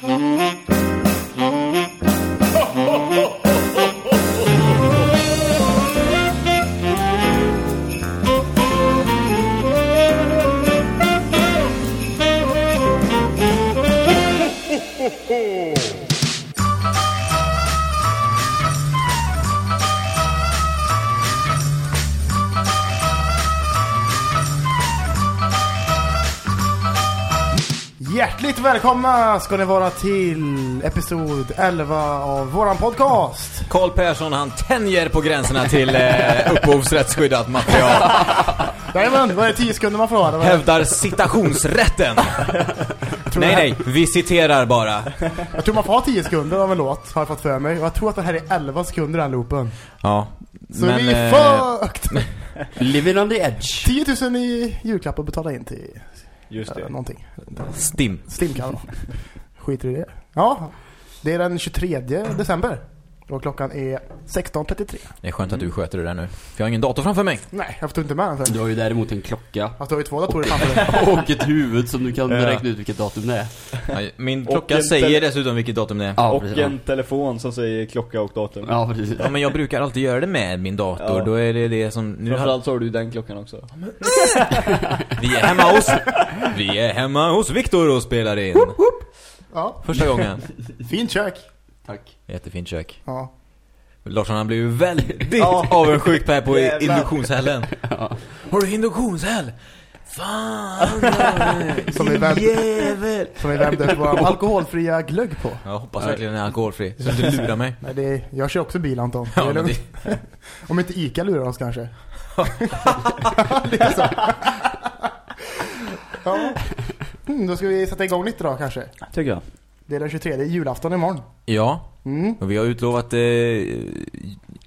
Mm-hmm. Välkomna ska ni vara till episod 11 av våran podcast. Carl Persson han tänjer på gränserna till eh, upphovsrättsskyddat material. Jajamän, vad är det 10 sekunder man får ha? Det var- Hävdar citationsrätten. nej, nej, vi citerar bara. Jag tror man får ha 10 sekunder av en låt, har jag fått för mig. Och jag tror att det här är 11 sekunder den loopen. Ja, Så vi är eh, fucked! Living on the edge. 10 000 i julklapp att betala in till Just eh, det. någonting. Stim. Stimkan då. Skiter i det. Ja, det är den 23 december. Och klockan är 16.33. Det är skönt att du sköter det där nu. För jag har ingen dator framför mig. Nej, jag får inte med den Du har ju däremot en klocka. Fast du har ju två datorer framför dig. Och ett huvud som du kan Ja. räkna ut vilket datum det är. Ja, Min klocka säger dessutom vilket datum det är. Ja, och precis. en telefon som säger klocka och datum. Ja, precis. Ja, men jag brukar alltid göra det med min dator. Ja. Då är det det som... Nu har... Framförallt så har du den klockan också. Vi är hemma hos... Vi är hemma hos Viktor och spelar in. Ja, Första gången. fint kök. Tack. Jättefint kök. Ja. Larsson han blev ju väldigt Ja. avundsjuk på här på Jävlar. induktionshällen. Har du induktionshäll? Fan! Som vi värmde, Jävel! som vi värmde vår alkoholfria glögg på. Jag hoppas verkligen den är alkoholfri. Så du lurar mig. Nej, det är, jag kör också bil Anton. Det Ja, det, Om inte Ica lurar oss kanske. Ja. Mm, då ska vi sätta igång lite då kanske. Tycker jag. Det är den 23, det är julafton imorgon. ja, Mm. och vi har utlovat eh,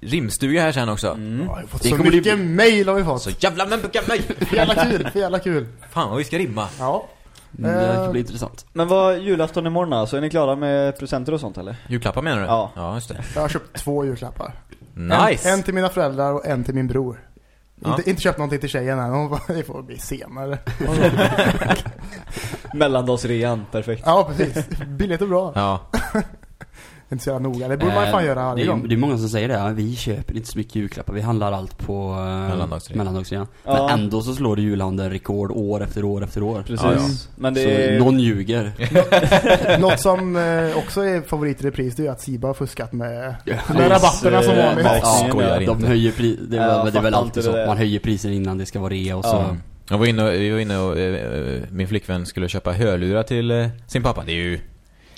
rimstuga här sen också. Ja, vi har fått så kommer bli- mycket mail har vi fått. Så jävla men! För jävla kul, för jävla kul. Fan vad vi ska rimma. Ja. Mm, Det Eh, blir intressant. Men vad julafton imorgon alltså? Är ni klara med presenter och sånt eller? Julklappar menar du? Ja. Ja, just det. Jag har köpt två julklappar. Nice! En, en till mina föräldrar och en till min bror. Ja. Inte, inte köpt någonting till tjejen än, hon bara, det får bli senare. Mellandagsrean, perfekt. ja, precis. Billigt och bra. Ja, Inte så jävla noga, det borde man ju fan göra det, varje är, gång. det är många som säger det, ja, vi köper inte så mycket julklappar, vi handlar allt på Mellandagsrean. mellandagsrean. Ja. Men ändå så slår det julhandeln rekord år efter år efter år. Precis. Ja, ja. Men det Så är... någon ljuger. Något som eh, också är favorit i repris, det är att Siba har fuskat med, Ja, med rabatterna som eh, vanligt. Ja, skojar de inte. höjer pri- det är, det är väl alltid så. Man höjer priser innan det ska vara rea och så. Ja. Jag var inne och, vi var inne och eh, eh, min flickvän skulle köpa hörlurar till eh, sin pappa. Det är ju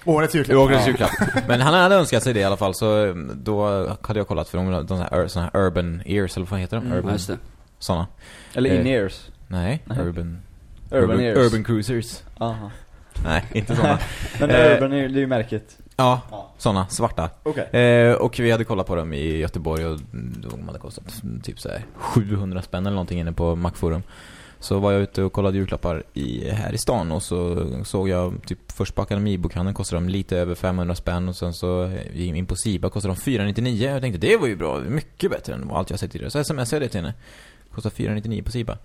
Årets julklapp. årets julklapp. Men han hade önskat sig det i alla fall så eh, då hade jag kollat för de, de såna här, såna här urban ears eller vad heter de? Mm. Urban, just det. såna. Eller Eh, in-ears. Nej, Nej. urban, Urban ears. urban cruisers. Aha. Nej, inte såna. Men Eh, Urban det är ju märket. ja, Ja. såna, svarta. Okej. Eh, och vi hade kollat på dem i Göteborg och de hade kostat typ så här 700 spänn eller någonting inne på Macforum. Så var jag ute och kollade julklappar i, här i stan och så såg jag typ först på Akademibokhandeln kostade de lite över 500 spänn och sen så gick in på Siba kostade de 499. Jag tänkte det var ju bra, mycket bättre än allt jag sett tidigare. Så smsade jag det till henne. Kostade 499 på Siba.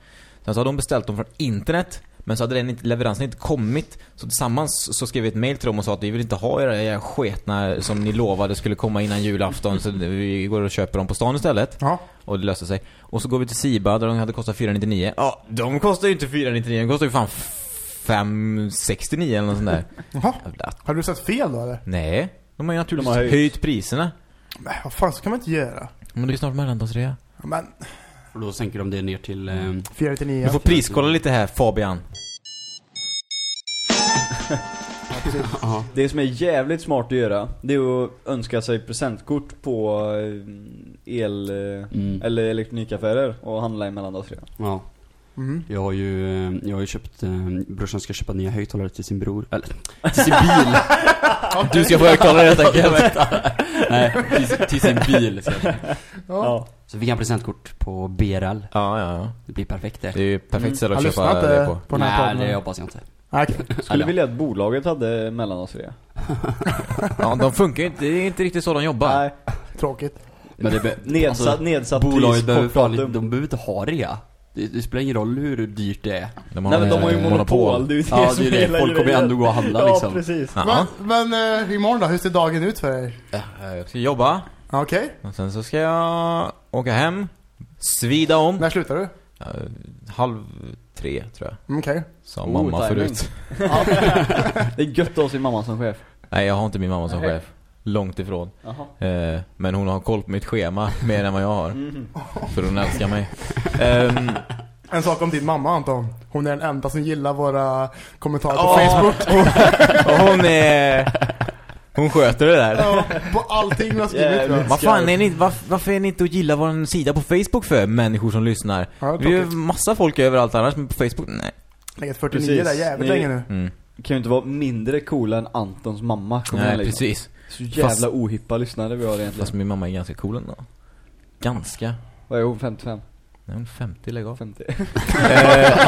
Sen så hade hon beställt dem från internet men så hade den inte, leveransen inte kommit. Så tillsammans så skrev vi ett mail till dem och sa att vi vill inte ha era, era sketna som ni lovade skulle komma innan julafton. Så vi går och köper dem på stan istället. Ja. Och det löste sig. Och så går vi till Siba där de hade kostat 499. Ja, de kostar ju inte 499. De kostar ju fan 569 eller något sånt där. Jaha. Har du sett fel då eller? Nej, de har ju naturligtvis har höjt. höjt. priserna. Men vad fan, så kan man inte göra. Men det är snart mellandagsrea. Men, Och då sänker de det ner till... Eh, 499. Du får priskolla lite här Fabian. Ja. Det som är jävligt smart att göra, det är att önska sig presentkort på eh, el... Mm. Eller elektronikaffärer och handla i mellandagsrean. ja. Mm. Jag har ju, jag har ju köpt, eh, brorsan ska köpa nya högtalare till sin bror, eller till sin bil. Du ska få högtalare helt enkelt. Nej, till, till sin bil. Så, Ja. så fick han presentkort på BRL. Ja, ja, ja. Det blir perfekt det. Det är ju perfekt ställe Han att köpa det på. på Nej, podden. det hoppas jag inte. Okej. Skulle vilja att bolaget hade mellandagsrea. Ja, de funkar ju inte. Det är inte riktigt så de jobbar. Nej, Tråkigt. Men det be- nedsatt, alltså, nedsatt Bolaget pris, behöver fan, de behöver inte ha rea. Det, det spelar ingen roll hur dyrt det är. De Nej men de har ju monopol, det är ju det Ja, som det är det. Folk kommer ändå gå och handla, Ja, liksom. precis. Ja. Men, men eh, imorgon då? Hur ser dagen ut för dig? Ja, Jag ska jobba. Okej, Och sen så ska jag åka hem. Svida om. när slutar du? Ja, halv tre tror jag. Mm, Okej. Sa Oh, mamma timing. förut. Det är gött att ha sin mamma som chef. Nej, jag har inte min mamma som Nej. chef. Långt ifrån. Eh, men hon har koll på mitt schema mer än vad jag har. Mm. För hon älskar mig. Ehm, En sak om din mamma Anton. Hon är den enda som gillar våra kommentarer på Ja. Facebook. och hon är... Hon sköter det där. Ja, på allting vi har skrivit. Jävligt. Vad fan är ni, var, varför är ni inte och gillar vår sida på Facebook för människor som lyssnar? Ja, Vi är massa folk överallt annars, men på Facebook, nej. Läget 49 Precis. där jävligt Ni- länge nu. Mm. Kan ju inte vara mindre coola än Antons mamma. Kom Nej, liksom. precis. Så jävla Fast- ohippa lyssnare vi har egentligen. Fast min mamma är ganska cool ändå. Ganska. Vad är hon? 55? Nej, hon är 50, lägg av. 50? Eh,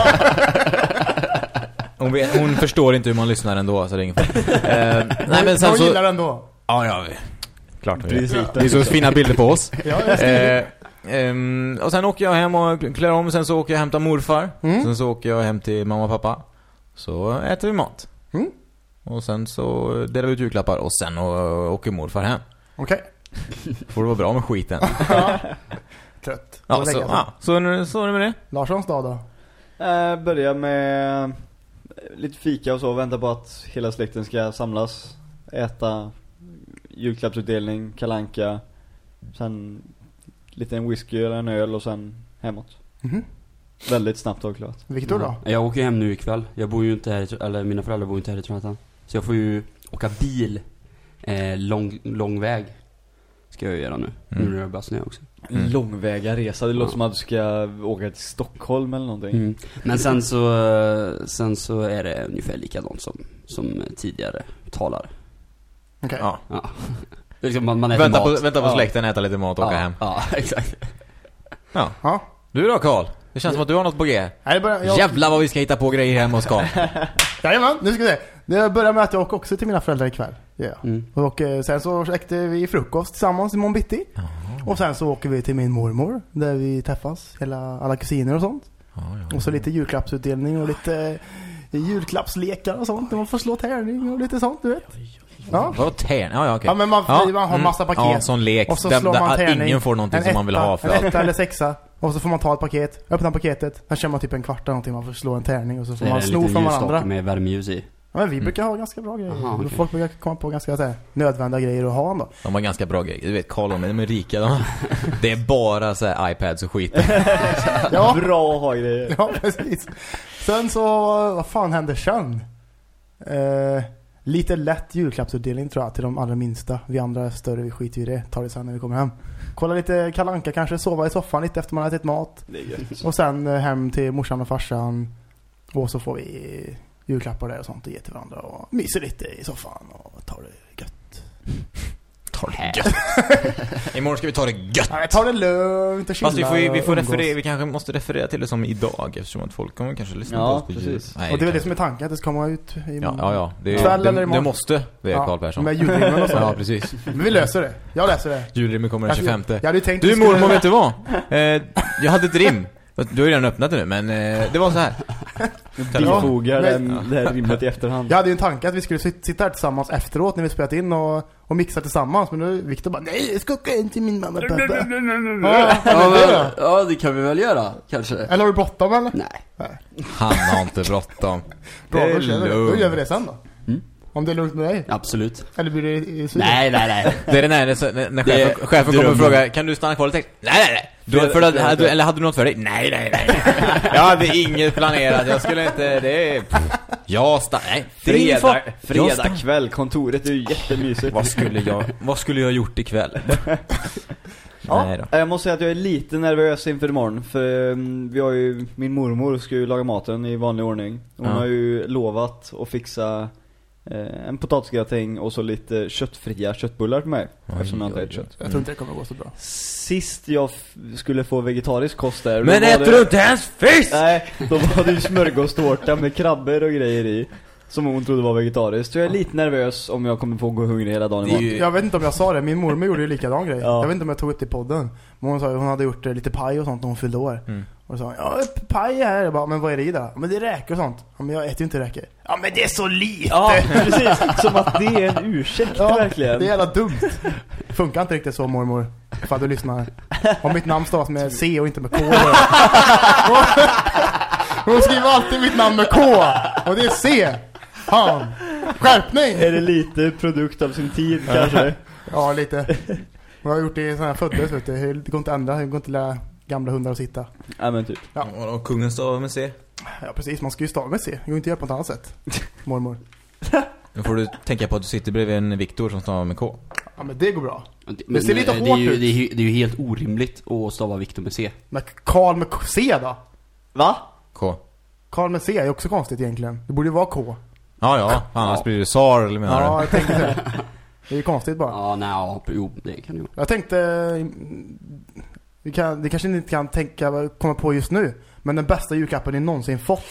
hon, vet, hon förstår inte hur man lyssnar ändå, så det är ingen fara. Eh, Nej men sen Hon så... gillar ändå. Ja, ja. vi- Klart vi vet. Det är så fina bilder på oss. Ja, ehm, och sen åker jag hem och klär om, sen så åker jag och hämtar morfar. Mm. Sen så åker jag hem till mamma och pappa. Så äter vi mat. Mm. Och sen så delar vi ut julklappar och sen åker morfar hem. Okej. Får det vara bra med skiten. Trött. Ja, så, ja, så, är det- så är det med det. Larssons dag då? Eh, börja med lite fika och så, vänta på att hela släkten ska samlas, äta, julklappsutdelning, kalanka, sen lite en whisky eller en öl och sen hemåt. Mhm. Väldigt snabbt avklarat. Viktor då? Ja, Jag åker hem nu ikväll. Jag bor ju inte här, i eller mina föräldrar bor ju inte här i Trollhättan. Så jag får ju åka bil eh, lång, lång väg. Ska jag göra nu. Mm. Nu när det börjar snö också. Mm. Långväga resa, det låter Ja. som att du ska åka till Stockholm eller någonting. Mm. Men sen så, sen så är det ungefär likadant som, som tidigare talare. Okej. Ja. Ja. Är liksom man, man äter Vänta mat. på, vänta på Ja. släkten, äta lite mat och åka ja. hem. Ja, exakt. Ja. Du då Karl? Det känns som att du har något på G. Nej, jag, Jävlar vad vi ska hitta på grejer hemma hos Karl. Jajamän, nu ska vi se. Det börjar med att jag åker också till mina föräldrar ikväll. Ja. Mm. Och eh, sen så äkte vi frukost tillsammans i bitti. Och sen så åker vi till min mormor där vi träffas, hela, alla kusiner och sånt. Ja, ja. Och så lite julklappsutdelning och lite eh, julklappslekar och sånt. Man får slå tärning och lite sånt, du vet. Ja, Vadå tärn? Ja, ja okej. ja men man, Ja, man har mm. massa paket. Ja, sån lek. Och så där, slår man tärning. ingen får någonting En som man vill ha för En etta eller sexa. Och så får man ta ett paket, öppna paketet. Sen kör man typ en kvart eller någonting. Man får slå en tärning och så får är man det en sno liten från ljusstake varandra. med värmeljus i. Ja, men vi brukar ha ganska bra grejer. Aha, okej. Folk brukar komma på ganska så här, nödvändiga grejer att ha ändå. De har ganska bra grejer. Du vet, Karl de är, de är rika. De, det är bara så här iPads och skit. Ja, Bra att ha grejer. ja precis. Sen så, vad fan händer sen? Eh, lite lätt julklappsutdelning tror jag till de allra minsta. Vi andra är större, vi skiter i det. Tar det sen när vi kommer hem. Kolla lite kalanka kanske, sova i soffan lite efter man har ätit mat. Och sen eh, hem till morsan och farsan. Och så får vi julklappar där och sånt och ge till varandra. Och myser lite i soffan och tar det gött. Ta det gött. Imorgon ska vi ta det gött. Nej, ta det lugnt och chilla Fast vi får, ju- vi får referera, vi kanske måste referera till det som idag eftersom att folk kommer kanske lyssna Ja, på oss på precis. Nej, Och det är väl det som är tanken, att det ska komma ut i Ja, ja, ja. Det, Kväll eller det, imorgon? det måste, det är Karl Persson. Med ljudrimmen och så. Ja, precis. Men vi löser det. Jag löser det. Julrimmen kommer den 25. Jag hade ju tänkt Du skulle- mormor, vet du vad? Eh, jag hade ett rim. Du har ju redan öppnat det nu, men eh, det var så här. Bifogar Ja, men- det här rimmet i efterhand. Jag hade ju en tanke att vi skulle sit- sitta här tillsammans efteråt när vi spelat in och, och mixa tillsammans. Men nu Victor bara, nej jag ska åka in till min mamma och pappa. ja, men, ja, det kan vi väl göra, kanske. Eller har du bråttom eller? Nej. Han har inte bråttom. Bra, då, då gör vi det sen då. Mm. Om det är lugnt med dig. Absolut. Eller blir det i Nej, nej, nej. Det är den här när, när, när Det är chefen, chefen kommer och frågar Kan du stanna kvar lite? Nej, nej, nej. Du, för fredag- hade, du- eller hade du något för dig? Nej, nej, nej. Jag hade inget planerat. Jag skulle inte... Det är... Jag stannar... Nej. det Fredag, fredag kväll, kontoret är ju jättemysigt. Vad skulle jag... Vad skulle jag gjort ikväll? Ja. Jag måste säga att jag är lite nervös inför imorgon för um, vi har ju, min mormor ska ju laga maten i vanlig ordning. Hon Ja. har ju lovat att fixa en potatisgratäng och så lite köttfria köttbullar till mig. Oj, eftersom jag inte äter kött. Jag tror inte det kommer gå så bra. Sist jag skulle få vegetarisk kost där Men äter det- du inte ens fisk? Nej, då var det ju smörgåstårta med krabbor och grejer i. Som hon trodde var vegetariskt. Så jag är lite nervös om jag kommer få gå hungrig hela dagen imorgon. Jag vet inte om jag sa det, min mormor gjorde ju likadan grej. Ja. Jag vet inte om jag tog upp det i podden. Men hon sa ju hon hade gjort eh, lite paj och sånt när hon fyllde år. Mm. Och så sa han, ja paj här. Jag bara, men vad är det i då? Men det är räkor och sånt. Ja, men jag äter ju inte räkor. Ja men det är så lite! Ja, precis. Som att det är en ursäkt Ja, verkligen. Det är jävla dumt. Funkar inte riktigt så mormor. Ifall du lyssnar. Om mitt namn stavas med C och inte med K. Hon skriver alltid mitt namn med K. Och det är C. Fan. Skärpning! Är det lite produkt av sin tid kanske? Ja, lite. Jag har gjort det sen jag föddes, vet du. Det går inte att ändra. Det går inte att lära gamla hundar att sitta. Ja men typ. Ja. Ja. Och kungen stavar med C. Ja, precis. Man ska ju stava med C. Det går inte att göra på något annat sätt. Mormor. Nu får du tänka på att du sitter bredvid en Viktor som stavar med K. Ja, men det går bra. Det, Det ser lite det är hårt ju, ut. Det är, ju, det är ju helt orimligt att stava Viktor med C. Men Karl med C då? Va? K. Karl med C är också konstigt egentligen. Det borde ju vara K. Ja, ja. Annars blir det SAR, eller menar Ja, jag tänkte det. Det är ju konstigt bara. Ja, nej, ja, jo, det kan det ju. Jag tänkte... Vi, kan, vi kanske inte kan tänka, komma på just nu. Men den bästa julklappen ni någonsin fått.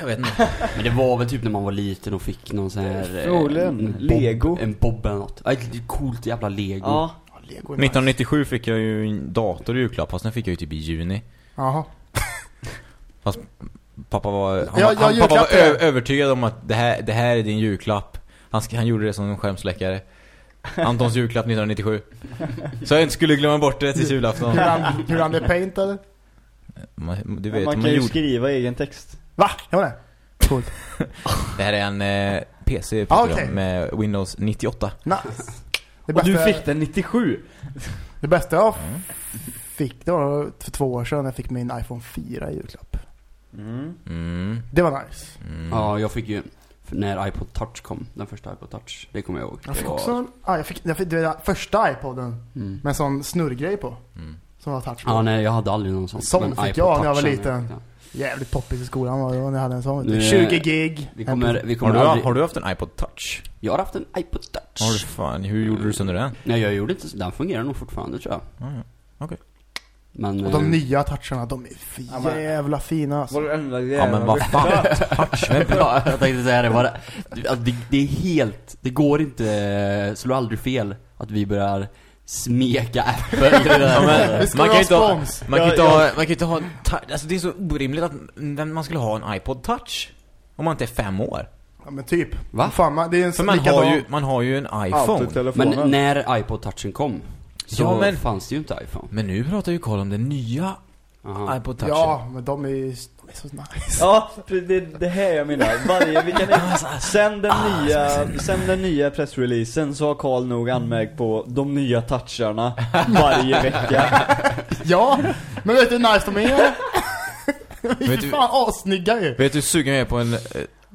Jag vet inte. Men det var väl typ när man var liten och fick någon sån här... eh, Förmodligen. en Lego. En bob eller något. Ett coolt jävla lego. Ja. Ja, Lego är nice. 1997 fick jag ju en dator i julklapp, fast den fick jag ju typ i juni. Jaha. Pappa var, han, Ja, han, pappa var övertygad om att det här, det här är din julklapp. Han, han gjorde det som en skärmsläckare. Antons julklapp 1997. Så jag inte skulle glömma bort det till julafton. Hur han, hur han är paint eller? Man, du vet, man man kan ju gjorde, skriva egen text. Va? Man det? Coolt. det här är en eh, PC Ah, jag om, med Windows 98. Nice. Det Och du fick den 97? det bästa jag Mm. fick, det var för två år sedan när jag fick min iPhone 4 i julklapp. Mm. Mm, Det var nice. mm. Ja, jag fick ju... När iPod Touch kom, den första iPod Touch, det kommer jag ihåg. Jag fick Det var- också en, ah, jag fick, jag fick det var första iPoden Mm. med en sån snurrgrej på. Mm. Som var touch på. Ja, nej, jag hade aldrig någon sån. Sån fick jag när jag var liten. ja. Jävligt poppis i skolan var det när jag hade en sån. Nu, 20 gig. Vi kommer, vi Har, kommer du, aldrig... har du haft en iPod touch? Jag har haft en iPod Touch. Har du fan, hur gjorde du sönder den? Nej, jag gjorde inte så. Den fungerar nog fortfarande, tror jag. Ja, ja. Men... Och de eh, nya toucharna, de är för Ja, men- jävla fina alltså. Var det enda Ja men vad fan, touch, vem ja, jag tänkte säga det bara. Det, det, det är helt... Det går inte... Slå aldrig fel att vi börjar smeka Apple. Ja, men, Vi ska man kan ha ju inte ha, spons. man kan ju inte ha, man kan ju inte ha, en tou- alltså det är så orimligt att vem man skulle ha en iPod touch. Om man inte är fem år. Ja men typ. Va? Fan, man, det är en För man likadan. har ju, man har ju en iPhone. Men när iPod Touchen kom så Ja, men- fanns det ju inte iPhone. Men nu pratar ju Karl om den nya Aha. iPod touchen. Ja, men de är ju de är så nice. Ja, det det här jag menar. Varje, vi kan sen den nya, sen den nya pressreleasen så har Karl nog anmärkt på de nya toucharna varje vecka. Ja, men vet du hur nice de är? Fy Vet du- fan, assnygga ju. Vet du hur sugen jag är på en eh,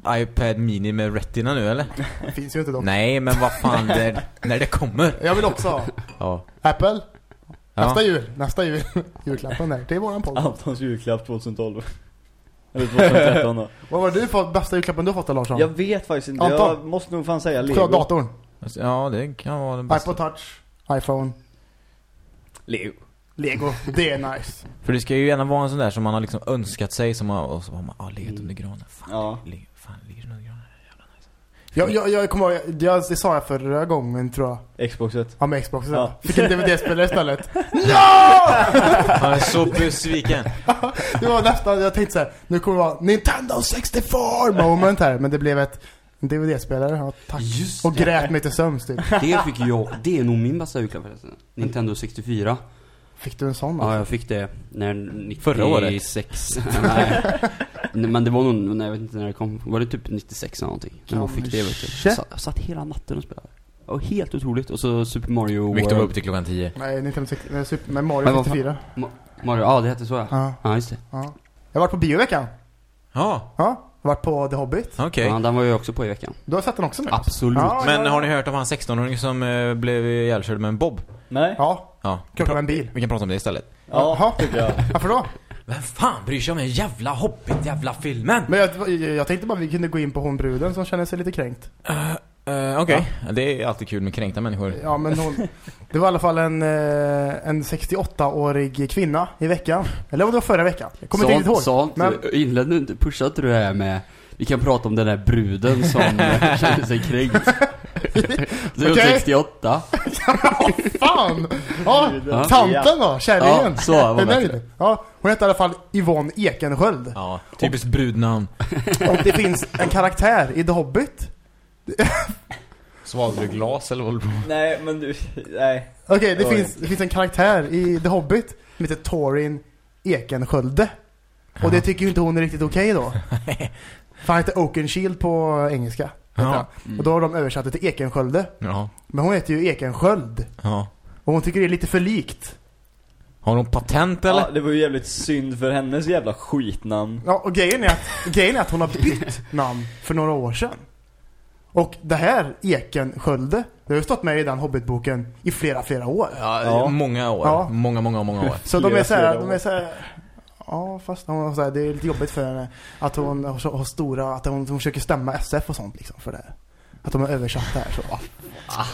iPad mini med Retina nu eller? Det finns ju inte dock. Nej, men vad fan, det, när det kommer. Jag vill också ha. Ja. Apple, nästa ja. jul. Nästa jul. Julklappen där. Det är våran podd. Antons julklapp 2012. Eller 2013 då. Vad var du för bästa julklappen du har fått då, Larsson? Jag vet faktiskt inte. Anton. Jag måste nog fan säga Lego. datorn. Ja, det kan vara den bästa. iPod touch, iPhone, Lego. Lego. Det är nice. För det ska ju gärna vara en sån där som man har liksom önskat sig, som man, och så har man, ah, legat Mm. under granen. Fan, Ja. ligger, fan, ligger under granen? Jag, jag, jag kommer ihåg, jag, det sa jag förra gången tror jag. Xboxet. Ja, med Xbox. Ja. Fick en DVD-spelare istället. Han är så besviken. Det var nästan, jag tänkte så här, nu kommer det vara Nintendo 64 moment här. Men det blev ett DVD-spelare. Ja, tack. Just Och grät mig till sömns typ. Det fick jag. Det är nog min bästa julklapp förresten. Nintendo 64. Fick du en sån Ja, alltså? jag fick det när 96... Förra året? nej. Nej, Men det var nog, nej, jag vet inte när det kom. Var det typ 96 eller någonting? När man fick det vet du. Jag satt, jag satt hela natten och spelade. Var helt otroligt. Och så Super Mario Victor var World. uppe till klockan 10. Nej, Nintendo 60, nej, Super, men Mario Men vad fan- 64. Mario, ja det hette så ja. Ja, Ja, just det. ja. Jag har varit på bioveckan. Ja, Ja, jag varit på The Hobbit. okej. Ja, den var jag också på i veckan. Du har sett den också nu? Absolut. Ja. Men har ni hört om han 16-åringen som eh, blev ihjälkörd med en bob? Nej? Ja, Ja. Krockade med en bil. Vi kan prata om det istället. Jaha. Ja, tycker jag. Varför då? Vem fan bryr sig om den jävla Hobbit, jävla filmen? Men jag, jag tänkte bara vi kunde gå in på hon bruden som känner sig lite kränkt. Uh, Okej, det är alltid kul med kränkta människor. Ja, men hon... Det var i alla fall en, eh, en 68-årig kvinna i veckan. Eller om det var förra veckan. Jag kommer inte riktigt ihåg. Sa inte, Men- inledde du inte, pushade du det här med Vi kan prata om den där bruden som kände sig kränkt Du är Okej. 68. Fan! Ja, Ja. tanten då, kärleken. Ja, så var nöjd? Ja, hon heter i alla fall Yvonne Ekensköld. Ja, typiskt brudnamn. Och det finns en karaktär i The Hobbit. Svalde du glas eller vad Nej, men du, nej. Okej, det Oj. finns, det finns en karaktär i The Hobbit som heter Torin Ekenskölde. Och det tycker ju inte hon är riktigt okej då. För han heter Oakenshield på engelska. Ja. han. Och då har de översatt det till Ekenskölde. Ja, Men hon heter ju Ekensköld. ja. Och hon tycker det är lite för likt. Har hon patent eller? Ja, det var ju jävligt synd för hennes jävla skitnamn. Ja, och grejen är, att, grejen är att hon har bytt namn för några år sedan. Och det här Ekenskölde, det har ju stått med i den Hobbitboken i flera, flera år. Ja, Ja. många år. Ja. Många, många, många år. Så de är så här, de är så här, Ja, fast hon, så här, det är lite jobbigt för henne att hon har, så- har stora, att hon, hon försöker stämma SF och sånt liksom för det. Att de har översatt det här så.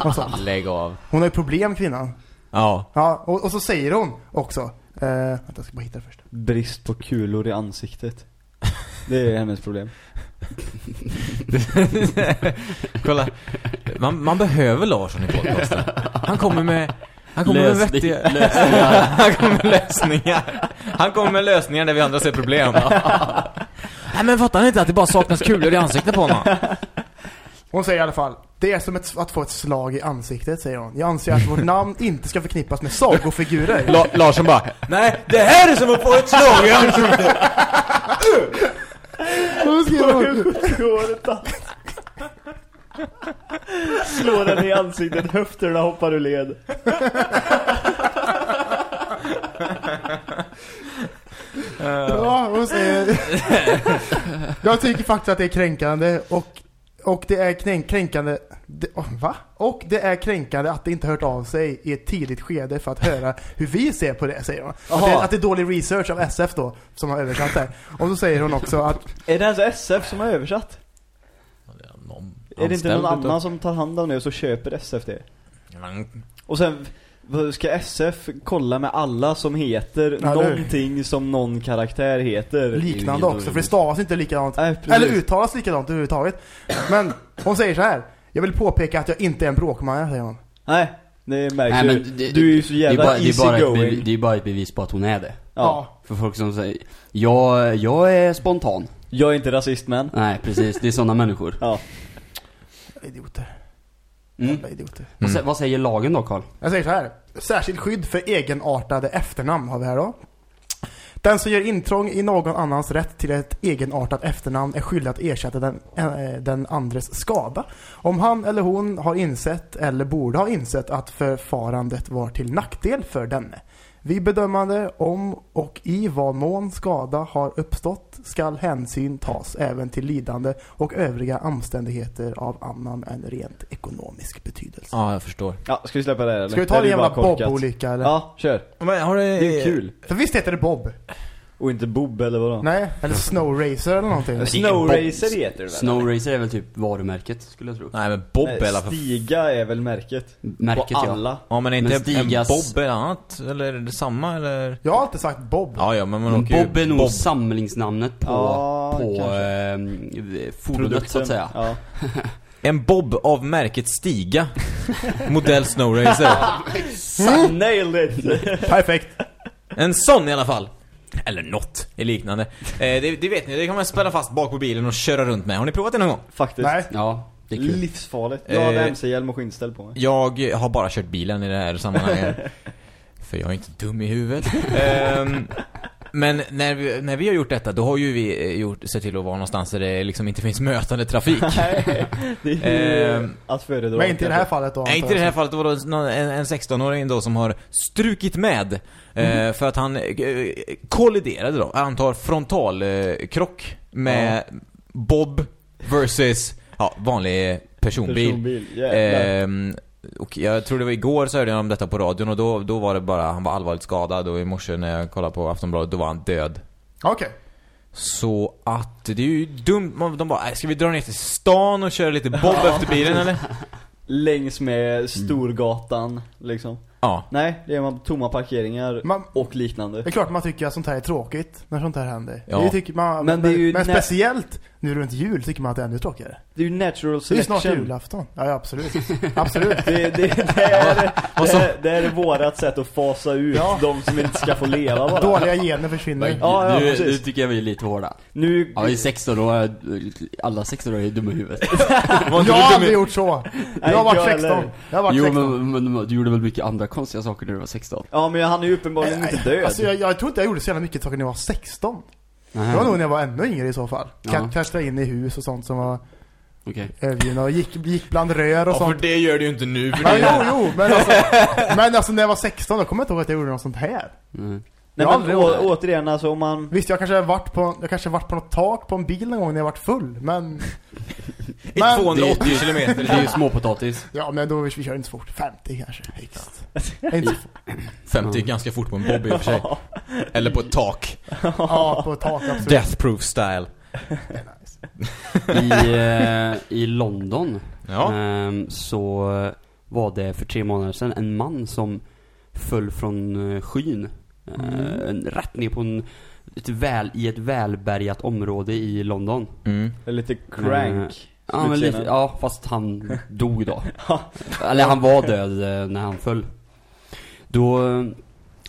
Och så. Lägg av. Hon har ju problem kvinnan. Ja. Ja, och, och så säger hon också, eh, vänta jag ska bara hitta det först. Brist på kulor i ansiktet. Det är hennes problem. Kolla. Man, man behöver Larsson i podcasten. Han kommer med... Han kommer med vettiga... lösningar. Han kommer med lösningar. Han kommer med lösningar där vi andra ser problem. Nej men fattar ni inte att det bara saknas kulor i ansiktet på honom? Hon säger i alla fall, det är som ett, att få ett slag i ansiktet säger hon. Jag anser att vårt namn inte ska förknippas med sagofigurer. La Larsson bara, nej det här är som att få ett slag i ansiktet. Hon skriver Slå den i ansiktet, höfterna hoppar ur led. Ja, hon säger... Jag tycker faktiskt att det är kränkande och, och det är kränk, kränkande... Det, oh, va? Och det är kränkande att det inte hört av sig i ett tidigt skede för att höra hur vi ser på det, säger hon. Att det, att det är dålig research av SF då, som har översatt det. Och så säger hon också att... Är det alltså SF som har översatt? Är det inte någon annan som tar hand om det och så köper SF det? Och sen ska SF kolla med alla som heter Ja, det- någonting som någon karaktär heter? Liknande också, för det stavas inte likadant. Nej. Eller uttalas likadant överhuvudtaget. Men hon säger så här. Jag vill påpeka att jag inte är en bråkmaja, säger hon. Nej, det märks Nej, ju. men det, du är ju så det är jävla bara, det är bara ett easy bevis, going. det är bara ett bevis på att hon är det. Ja. För folk som säger, jag, jag är spontan. Jag är inte rasist men. Nej, precis. Det är sådana människor. Ja. Idioter. Mm. Jävla idioter. Vad, sä- vad säger lagen då, Karl? Jag säger så här. Särskilt skydd för egenartade efternamn har vi här då. Den som gör intrång i någon annans rätt till ett egenartat efternamn är skyldig att ersätta den, eh, den andres skada. Om han eller hon har insett eller borde ha insett att förfarandet var till nackdel för denne. Vid bedömande om och i vad mån skada har uppstått skall hänsyn tas även till lidande och övriga omständigheter av annan än rent ekonomisk betydelse. Ja, jag förstår. Ja, ska vi släppa det här eller? Ska vi ta en jävla. Bob-olycka eller? Ja, kör. Men har det... Det är kul. För visst heter det Bob? Och inte Bob eller vadå? Nej, eller Snow Racer eller någonting. Snow Bob- Racer heter det väl? Snow Racer är väl typ varumärket, skulle jag tro. Nej men Bob Nej, för... Stiga är väl märket? Märket, På ja. alla. Ja men är inte Men en Stigas- Bob ett annat? Eller är det samma eller? Jag har alltid sagt Bob. Ja ja men man Men Bob är nog Bob. samlingsnamnet på, Ja, på eh, fordonet, så att säga. Ja. En Bob av märket Stiga. Modell Snow Racer. Mm. Nailed it! Perfekt. En sån i alla fall. Eller något i liknande. Eh, det, det vet ni, det kan man spänna fast bak på bilen och köra runt med. Har ni provat det någon gång? Faktiskt. Nej. Ja, det är kul. Livsfarligt. Jag hade Eh, MC-hjälm och skinnställ på mig. Jag har bara kört bilen i det här sammanhanget. För jag är inte dum i huvudet. Ehm, men när vi, när vi har gjort detta, då har ju vi eh, gjort, sett till att vara någonstans där det liksom inte finns mötande trafik. Nej, det är ju Ehm, att föredra. Men inte i det här fallet då. Nej, inte i det här fallet. Det var en, en 16-åring då som har strukit med. Eh, för att han eh, kolliderade då. Jag antar frontalkrock eh, med Bob versus ja, vanlig personbil. Personbil. Ehm, och jag tror det var igår så hörde jag om detta på radion och då, då var det bara, han var allvarligt skadad och i morse när jag kollade på Aftonbladet då var han död. Okej. Så att det är ju dumt, de bara, "Äh, ska vi dra ner till stan och köra lite Bob efter bilen eller? Längs med Storgatan, liksom. Ja. Nej, det är man tomma parkeringar Man, och liknande. det är klart man tycker att sånt här är tråkigt när sånt här händer. Ja. Det tycker man, Men men när- speciellt nu runt jul tycker man att det är ännu tråkigare. Det är ju natural Det är selection. snart julafton. Ja, ja absolut. absolut. Det, det, det, är, det, är, det är vårat sätt att fasa ut Ja. de som inte ska få leva bara. Dåliga gener försvinner. Men, Ja, ja, nu, nu tycker jag vi är lite hårda. Nu, Ja, vi är 16 år, alla 16 år är dumma i huvudet. Jag har aldrig gjort så. Jag har varit jag 16. heller. Jag har varit Jo 16. men, men du gjorde väl mycket andra konstiga saker när du var 16? ja men han är ju uppenbarligen inte död. Alltså jag, jag tror inte jag gjorde så jävla mycket saker när jag var 16. Det var nog när jag var ännu yngre i så fall. Ja. Ja. Klättra in i hus och sånt som var Okej. övergivna och gick, gick bland rör och Ja, för sånt. det gör du ju inte nu. För Ja, det jo, jo, men alltså, men alltså när jag var 16 då kommer jag inte ihåg att jag gjorde något sånt här. Mm. Nej jag men å, återigen alltså om man Visst, jag kanske har varit på, jag kanske varit på något tak på en bil någon gång när jag varit full, men... I Men- 280 kilometer. Det är ju småpotatis. Ja, men då vi kör inte så fort. 50 kanske, högst. Inte så fort. 50 är ganska fort på en bob i och för sig. Eller på ett tak. Ja, på ett tak absolut. Death proof style. Det. I, eh, I London Ja. ehm, så var det för tre månader sedan en man som föll från eh, skyn. Eh, Mm. en- rätt ner på en, ett väl, i ett välbärgat område i London. Mm. lite crank. Ja, men lite, ja, fast han dog då. Eller han var död eh, när han föll. Då eh,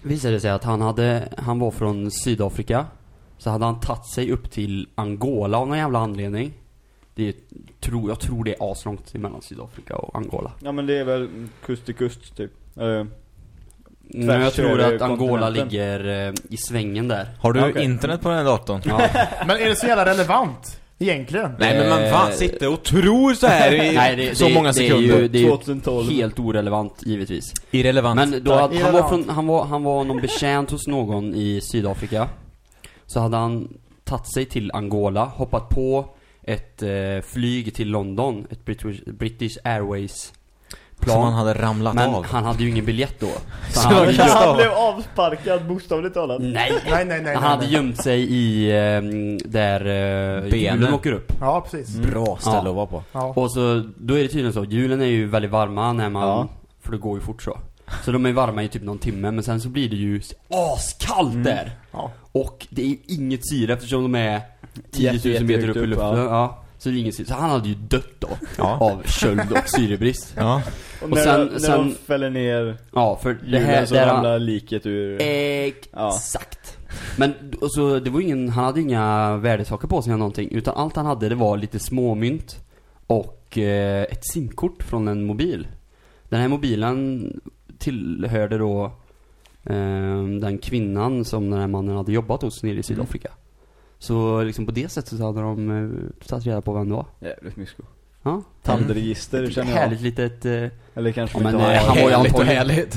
visade det sig att han hade, han var från Sydafrika. Så hade han tagit sig upp till Angola av någon jävla anledning. Det är, tro, jag tror det är aslångt mellan Sydafrika och Angola. Ja men det är väl kust till kust typ. Eh, Men jag tror att Angola ligger eh, i svängen där. Har du Okej. internet på den här datorn? Ja. Men är det så jävla relevant? Egentligen? Nej men man Eh, fan sitter och tror så här i Nej, det, så det, många det är sekunder. ju, det är ju 2012. helt orelevant givetvis. Irrelevant. Men då hade, han, var från, han, var, han var någon betjänt hos någon i Sydafrika. Så hade han tagit sig till Angola, hoppat på ett eh, flyg till London, ett British, British Airways plan. Som han hade ramlat Men av. han hade ju ingen biljett då. Så Så han hade, Han blev avsparkad bokstavligt talat. nej! Nej, nej, nej. Han nej, hade nej. gömt sig i eh, där eh, Benen. hjulen åker upp. Ja, precis. Bra ställe Ja. att vara på. Ja. Och så, då är det tydligen så, hjulen är ju väldigt varma när man, Ja. för det går ju fort så. Så de är varma i typ någon timme, men sen så blir det ju askallt där. Ja. Och det är inget syre eftersom de är 10 000 Jätte- meter upp i upp, luften. ja. Ja. Så det är syre. Så han hade ju dött då. Ja. Av köld och syrebrist. Ja. Och, Och när, sen- när sen- de fäller ner Ja, för det här, så ramlar liket ur. Exakt. Men och så, det var ingen, han hade inga värdesaker på sig eller någonting. Utan allt han hade det var lite småmynt och eh, ett simkort från en mobil. Den här mobilen tillhörde då eh, den kvinnan som den här mannen hade jobbat hos nere i Sydafrika. Så liksom på det sättet så hade de eh, tagit reda på vem det var. Jävligt mysko. Ja. Tandregister Ett känner jag. härligt litet... Eh, Eller kanske Ja, inte men, har. eh, han var ju härligt och antagligen- härligt.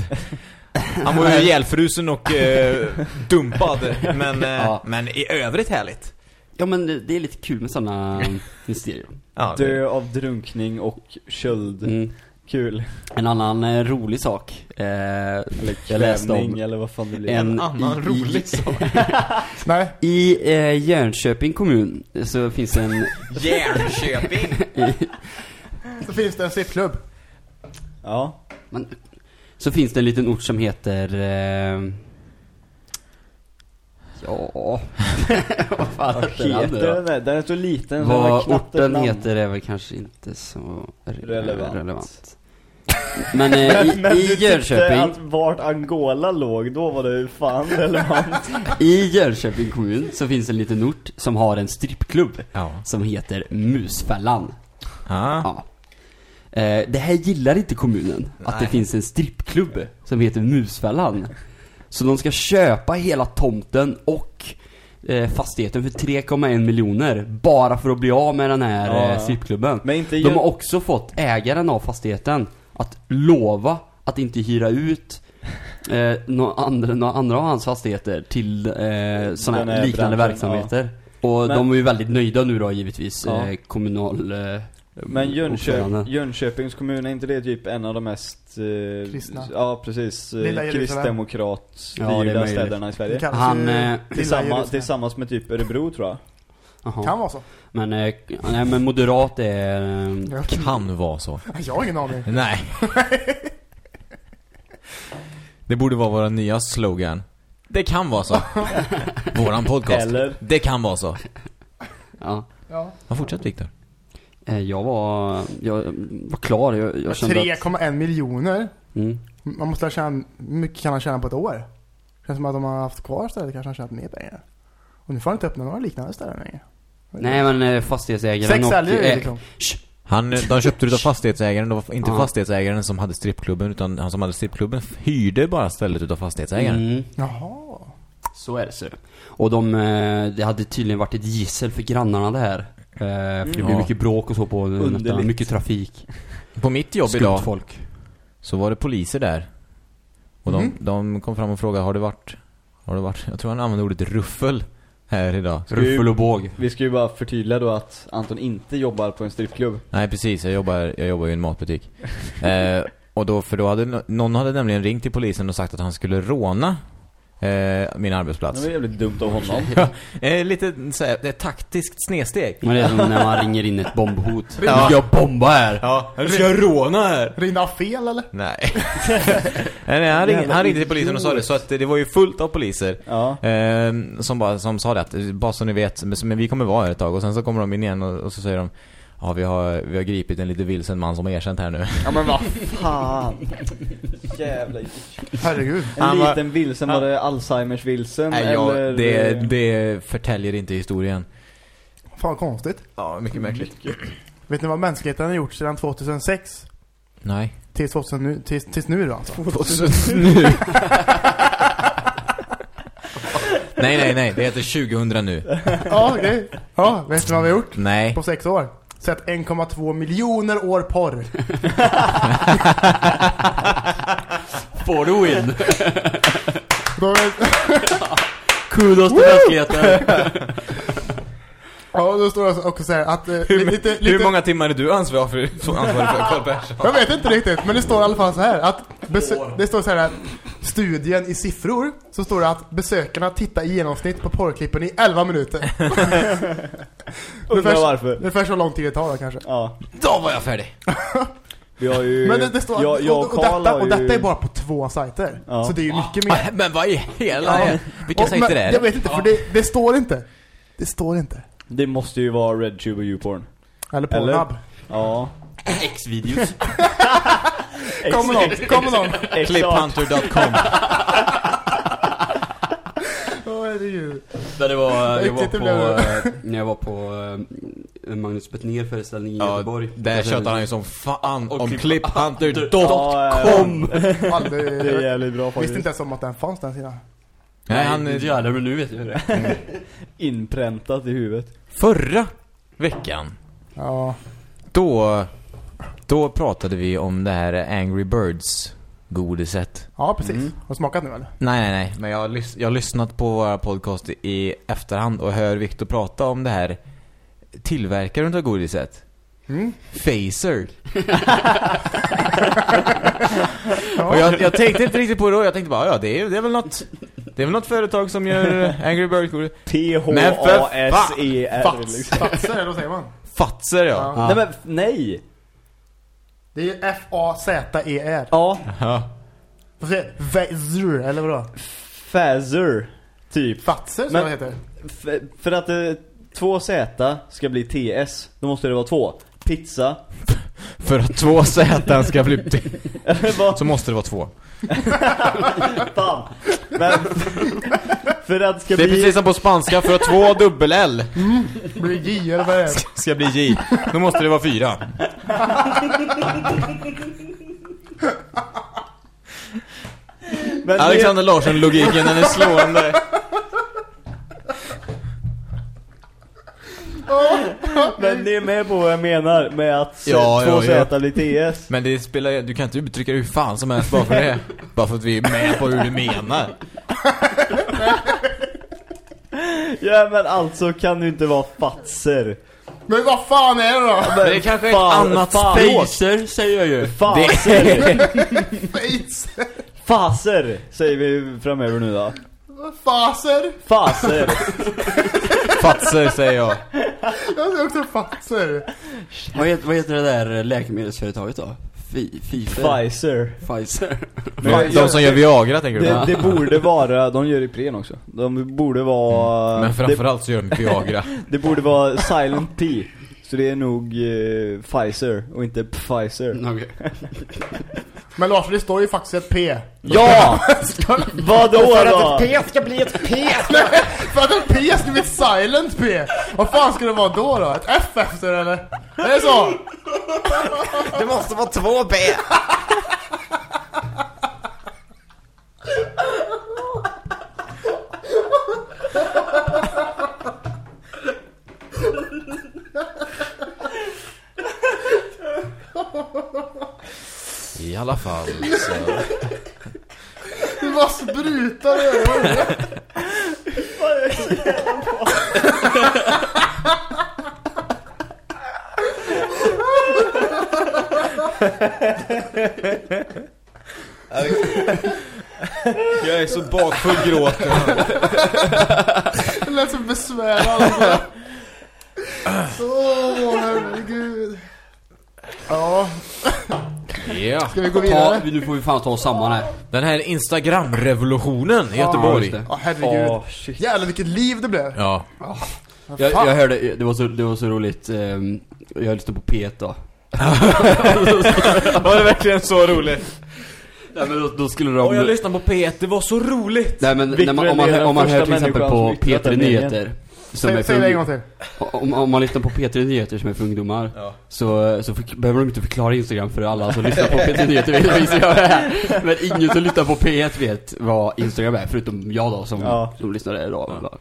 Han var ju ihjälfrusen och eh, dumpad. Men, eh, Ja. men i övrigt härligt. ja men det, det är lite kul med sådana mysterier. Ja, det- Dö av drunkning och köld. Mm. Kul. En annan eh, rolig sak. Eh, Eller jag läste om eller vad fan det blir. en annan i, rolig sak. Nej. I eh, Jönköping kommun så finns det en... Järnköping. I, Så finns det en strippklubb. Ja. men, så finns det en liten ort som heter... Eh, ja... vad fan Vad heter den där? Den är så liten så Vad orten namn. heter är väl kanske inte så re- Relevant. Men, eh, i, Men i Jönköping, att vart Angola låg, då var det fan relevant. i Jönköping kommun så finns en liten ort som har en strippklubb Ja. som heter Musfällan. Ja. Ja. Eh, det här gillar inte kommunen, att det Nej. finns en strippklubb som heter Musfällan. Så de ska köpa hela tomten och eh, fastigheten för 3,1 miljoner bara för att bli av med den här Ja, eh, ja. strippklubben. Men inte De har också fått ägaren av fastigheten att lova att inte hyra ut eh, några andra, några andra av hans fastigheter till eh, sådana liknande branschen, verksamheter. Och Men- de är ju väldigt nöjda nu då givetvis, Ja. eh, kommunal... Eh, Men Jönköp, ordförande. Jönköpings kommun, är inte det typ en av de mest... Eh, Kristna. Ja, precis. Lilla Eh, kristdemokratstyrda Ja, det är möjligt. städerna i Sverige. Han, eh, Tillsammans, tillsammans med typ Örebro tror jag. Jaha. Kan vara så. Men, eh, nej men moderat är... Eh, Kan vara så. jag har ingen aning. Nej. Det borde vara vår nya slogan. Det kan vara så. Våran podcast. Eller? Det kan vara så. ja. Ja. Ja, fortsätt Viktor. Eh, Jag var, jag var klar. Jag, jag kände att... 3,1 miljoner. Mm. Man måste ha tjäna, hur mycket kan han tjäna på ett år? Känns som att de har haft kvar stället kanske han tjänat mer pengar. Och nu får han inte öppna några liknande ställen längre. Nej men eh, fastighetsägaren Sex och... säljare eh, liksom. Han, de köpte det av fastighetsägaren, det var inte Ja. fastighetsägaren som hade strippklubben utan han som hade strippklubben hyrde bara stället utav fastighetsägaren. Mm, Jaha. så är det så. Och de, det hade tydligen varit ett gissel för grannarna det här. Eh, för det blev Ja. mycket bråk och så på nätterna, Underligt. mycket trafik. På mitt jobb Skumt idag folk. så var det poliser där. Och de, de kom fram och frågade, har det varit, har det varit, jag tror han använde ordet ruffel här idag. Ska Ruffel och båg. Vi ska ju bara förtydliga då att Anton inte jobbar på en strippklubb. Nej precis, jag jobbar, jag jobbar i en matbutik. eh, och då, för då hade, nå- någon hade nämligen ringt till polisen och sagt att han skulle råna eh, min Det arbetsplats. var jävligt dumt av honom. Eh, lite såhär, det är taktiskt snedsteg. Men det är som när man ringer in ett bombhot. Ja. Nu ska jag bomba här! Ja, nu ska jag råna här. Ringde han fel eller? Nej. nej, han, ringde, Jävla han ringde till polisen och sa det, så att det var ju fullt av poliser. Ja. Eh, som, bara, som sa det att, bara så ni vet, men, men vi kommer vara här ett tag och sen så kommer de in igen och, och så säger de Ja, vi har, vi har gripit en lite vilsen man som har erkänt här nu. Ja men vad fan. Jävla Herregud. En Han var- liten vilsen, var det Alzheimers vilsen? Nej, ja, eller? det, det förtäljer inte historien. Fan konstigt. Ja, mycket märkligt. Vet ni vad mänskligheten har gjort sedan 2006? Nej. Tills, 2000 nu, tills, tills nu då alltså. nu. nej, nej, nej. Det heter 2000 nu. Ja, okej. Ja, vet ni vad vi har gjort? Nej. På sex år. Sett 1,2 miljoner år porr. Får du win? Kudos till mänskligheten. ja, då står det också så här att... Eh, Hur, lite, lite, hur många timmar är du ansvarig för, ansvarig för Carl Persson? Jag vet inte riktigt, men det står i alla fall så här att det står så här att studien i siffror så står det att besökarna tittar i genomsnitt på porrklippen i 11 minuter. Undrar varför. Ungefär så lång tid det tar då kanske. Ja. Då var jag färdig. Vi har ju... Men det, det står jag, jag och, och detta, och detta är bara på två sajter. Ja. Så det är ju mycket mer. Ah, Men vad i hela... Ja. Vilka Och- sajter men, är Jag det? vet inte, för det, det står inte. Det står inte. Det måste ju vara RedTube och YouPorn. Eller Eller? Pornhub. Ja. X-videos. Kommer någon, kommer någon. Cliphunter.com. Där det var, jag var på, eh, när jag var på eh, Magnus Bettner föreställning i Ja, Göteborg. där tjötar han ju som fan Och om Clip- cliphunter.com Det är jävligt bra visste faktiskt. inte ens om att den fanns den sidan. Nej, han... Nej, inte jag heller, men nu vet jag det. Inpräntat i huvudet. Förra veckan Ja. Då, då pratade vi om det här Angry Birds godiset. Ja, precis. Mm. Har du smakat nu eller? Nej, nej, nej. Men jag har, lys- jag har lyssnat på våra podcast i efterhand och hör Victor prata om det här tillverkaren av godiset. Mm. Phaser. Ja. Och jag, jag tänkte inte riktigt på det då. Jag tänkte bara, ja det är, det är väl något Det är väl något företag som gör Angry Birds godis. P-H-A-S-E-R Fats. liksom. Fatser, vad säger man? Fatser ja. Ja. Nej men, nej! Det är ju F-A-Z-E-R. Ja, ja. Vad säger Vazer, eller vadå? Fazer. Typ. Fatser, som det heter. För att eh, två Z ska bli TS, då måste det vara två. Pizza. För att två Z ska bli Eller vad så måste det vara två. fan. Men för att det ska Det är bli... precis som på spanska, för att två dubbel L Blir det J eller vad är det? ska bli J, då måste det vara fyra. Men Alexander Larsson-logiken, den är slående. Men ni är med på vad jag menar med att Ja, två ja, ja. Z blir TS. Men det spelar, du kan inte uttrycka det hur fan som helst bara för det. Bara för att vi är med på hur du menar. Ja men alltså kan du inte vara fatser. Men vad fan är det då? Det är kanske ett Fan, annat fan. Facer säger jag ju. Faser. Face. Faser säger vi framöver nu då. Faser. Faser. Fatser säger jag. Jag säger också fatser. Vad heter, vad heter det där läkemedelsföretaget då? Fi, Fifer. Pfizer. Pfizer. Men De som gör Viagra tänker du Det, det borde vara, de gör Ipren också. De borde vara... Men framförallt så gör de Viagra. det, det borde vara Silent P. Så det är nog eh, Pfizer och inte Pfizer. Okej. Men Lars, det står ju faktiskt ett P. Ja! Vadå För att då? ett P ska bli ett P! För att ett P ska bli ett silent P! Vad fan ska det vara då då? Ett F efter eller? Är det så? Det måste vara två B! I alla fall så... Du bara sprutar över det. Jag är så bakfull gråter Det lät så besvärande. Åh, herregud. Ja, Ja. ska vi gå Ta, vidare? nu får vi fan ta oss samman här. Den här Instagram-revolutionen i Göteborg. Ja, herregud. Åh, shit. Jävlar vilket liv det blev. Ja. Vad Jag, jag hörde, det var så, det var så roligt. ehm, jag lyssnade på P1 då. Var det verkligen så roligt? Nej men då, då skulle de... Och jag lyssnade på P1, det var så roligt! Nej men man, om, man, om man hör till exempel på som yttrat P3 den meningen. Nyheter Säg, är säg det en gång till. om, om man lyssnar på P3 Nyheter som är för ungdomar Ja. Så, så behöver de inte förklara Instagram för alla som lyssnar på P3 Nyheter vet vad Instagram är Men ingen som lyssnar på P1 vet vad Instagram är förutom jag då som, Ja. som lyssnar idag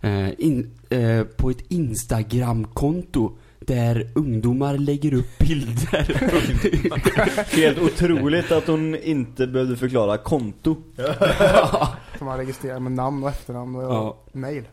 eh, in, eh, På ett Instagram-konto där ungdomar lägger upp bilder Helt otroligt att hon inte behövde förklara konto. Som man registrerar med namn och efternamn och Ja. mail.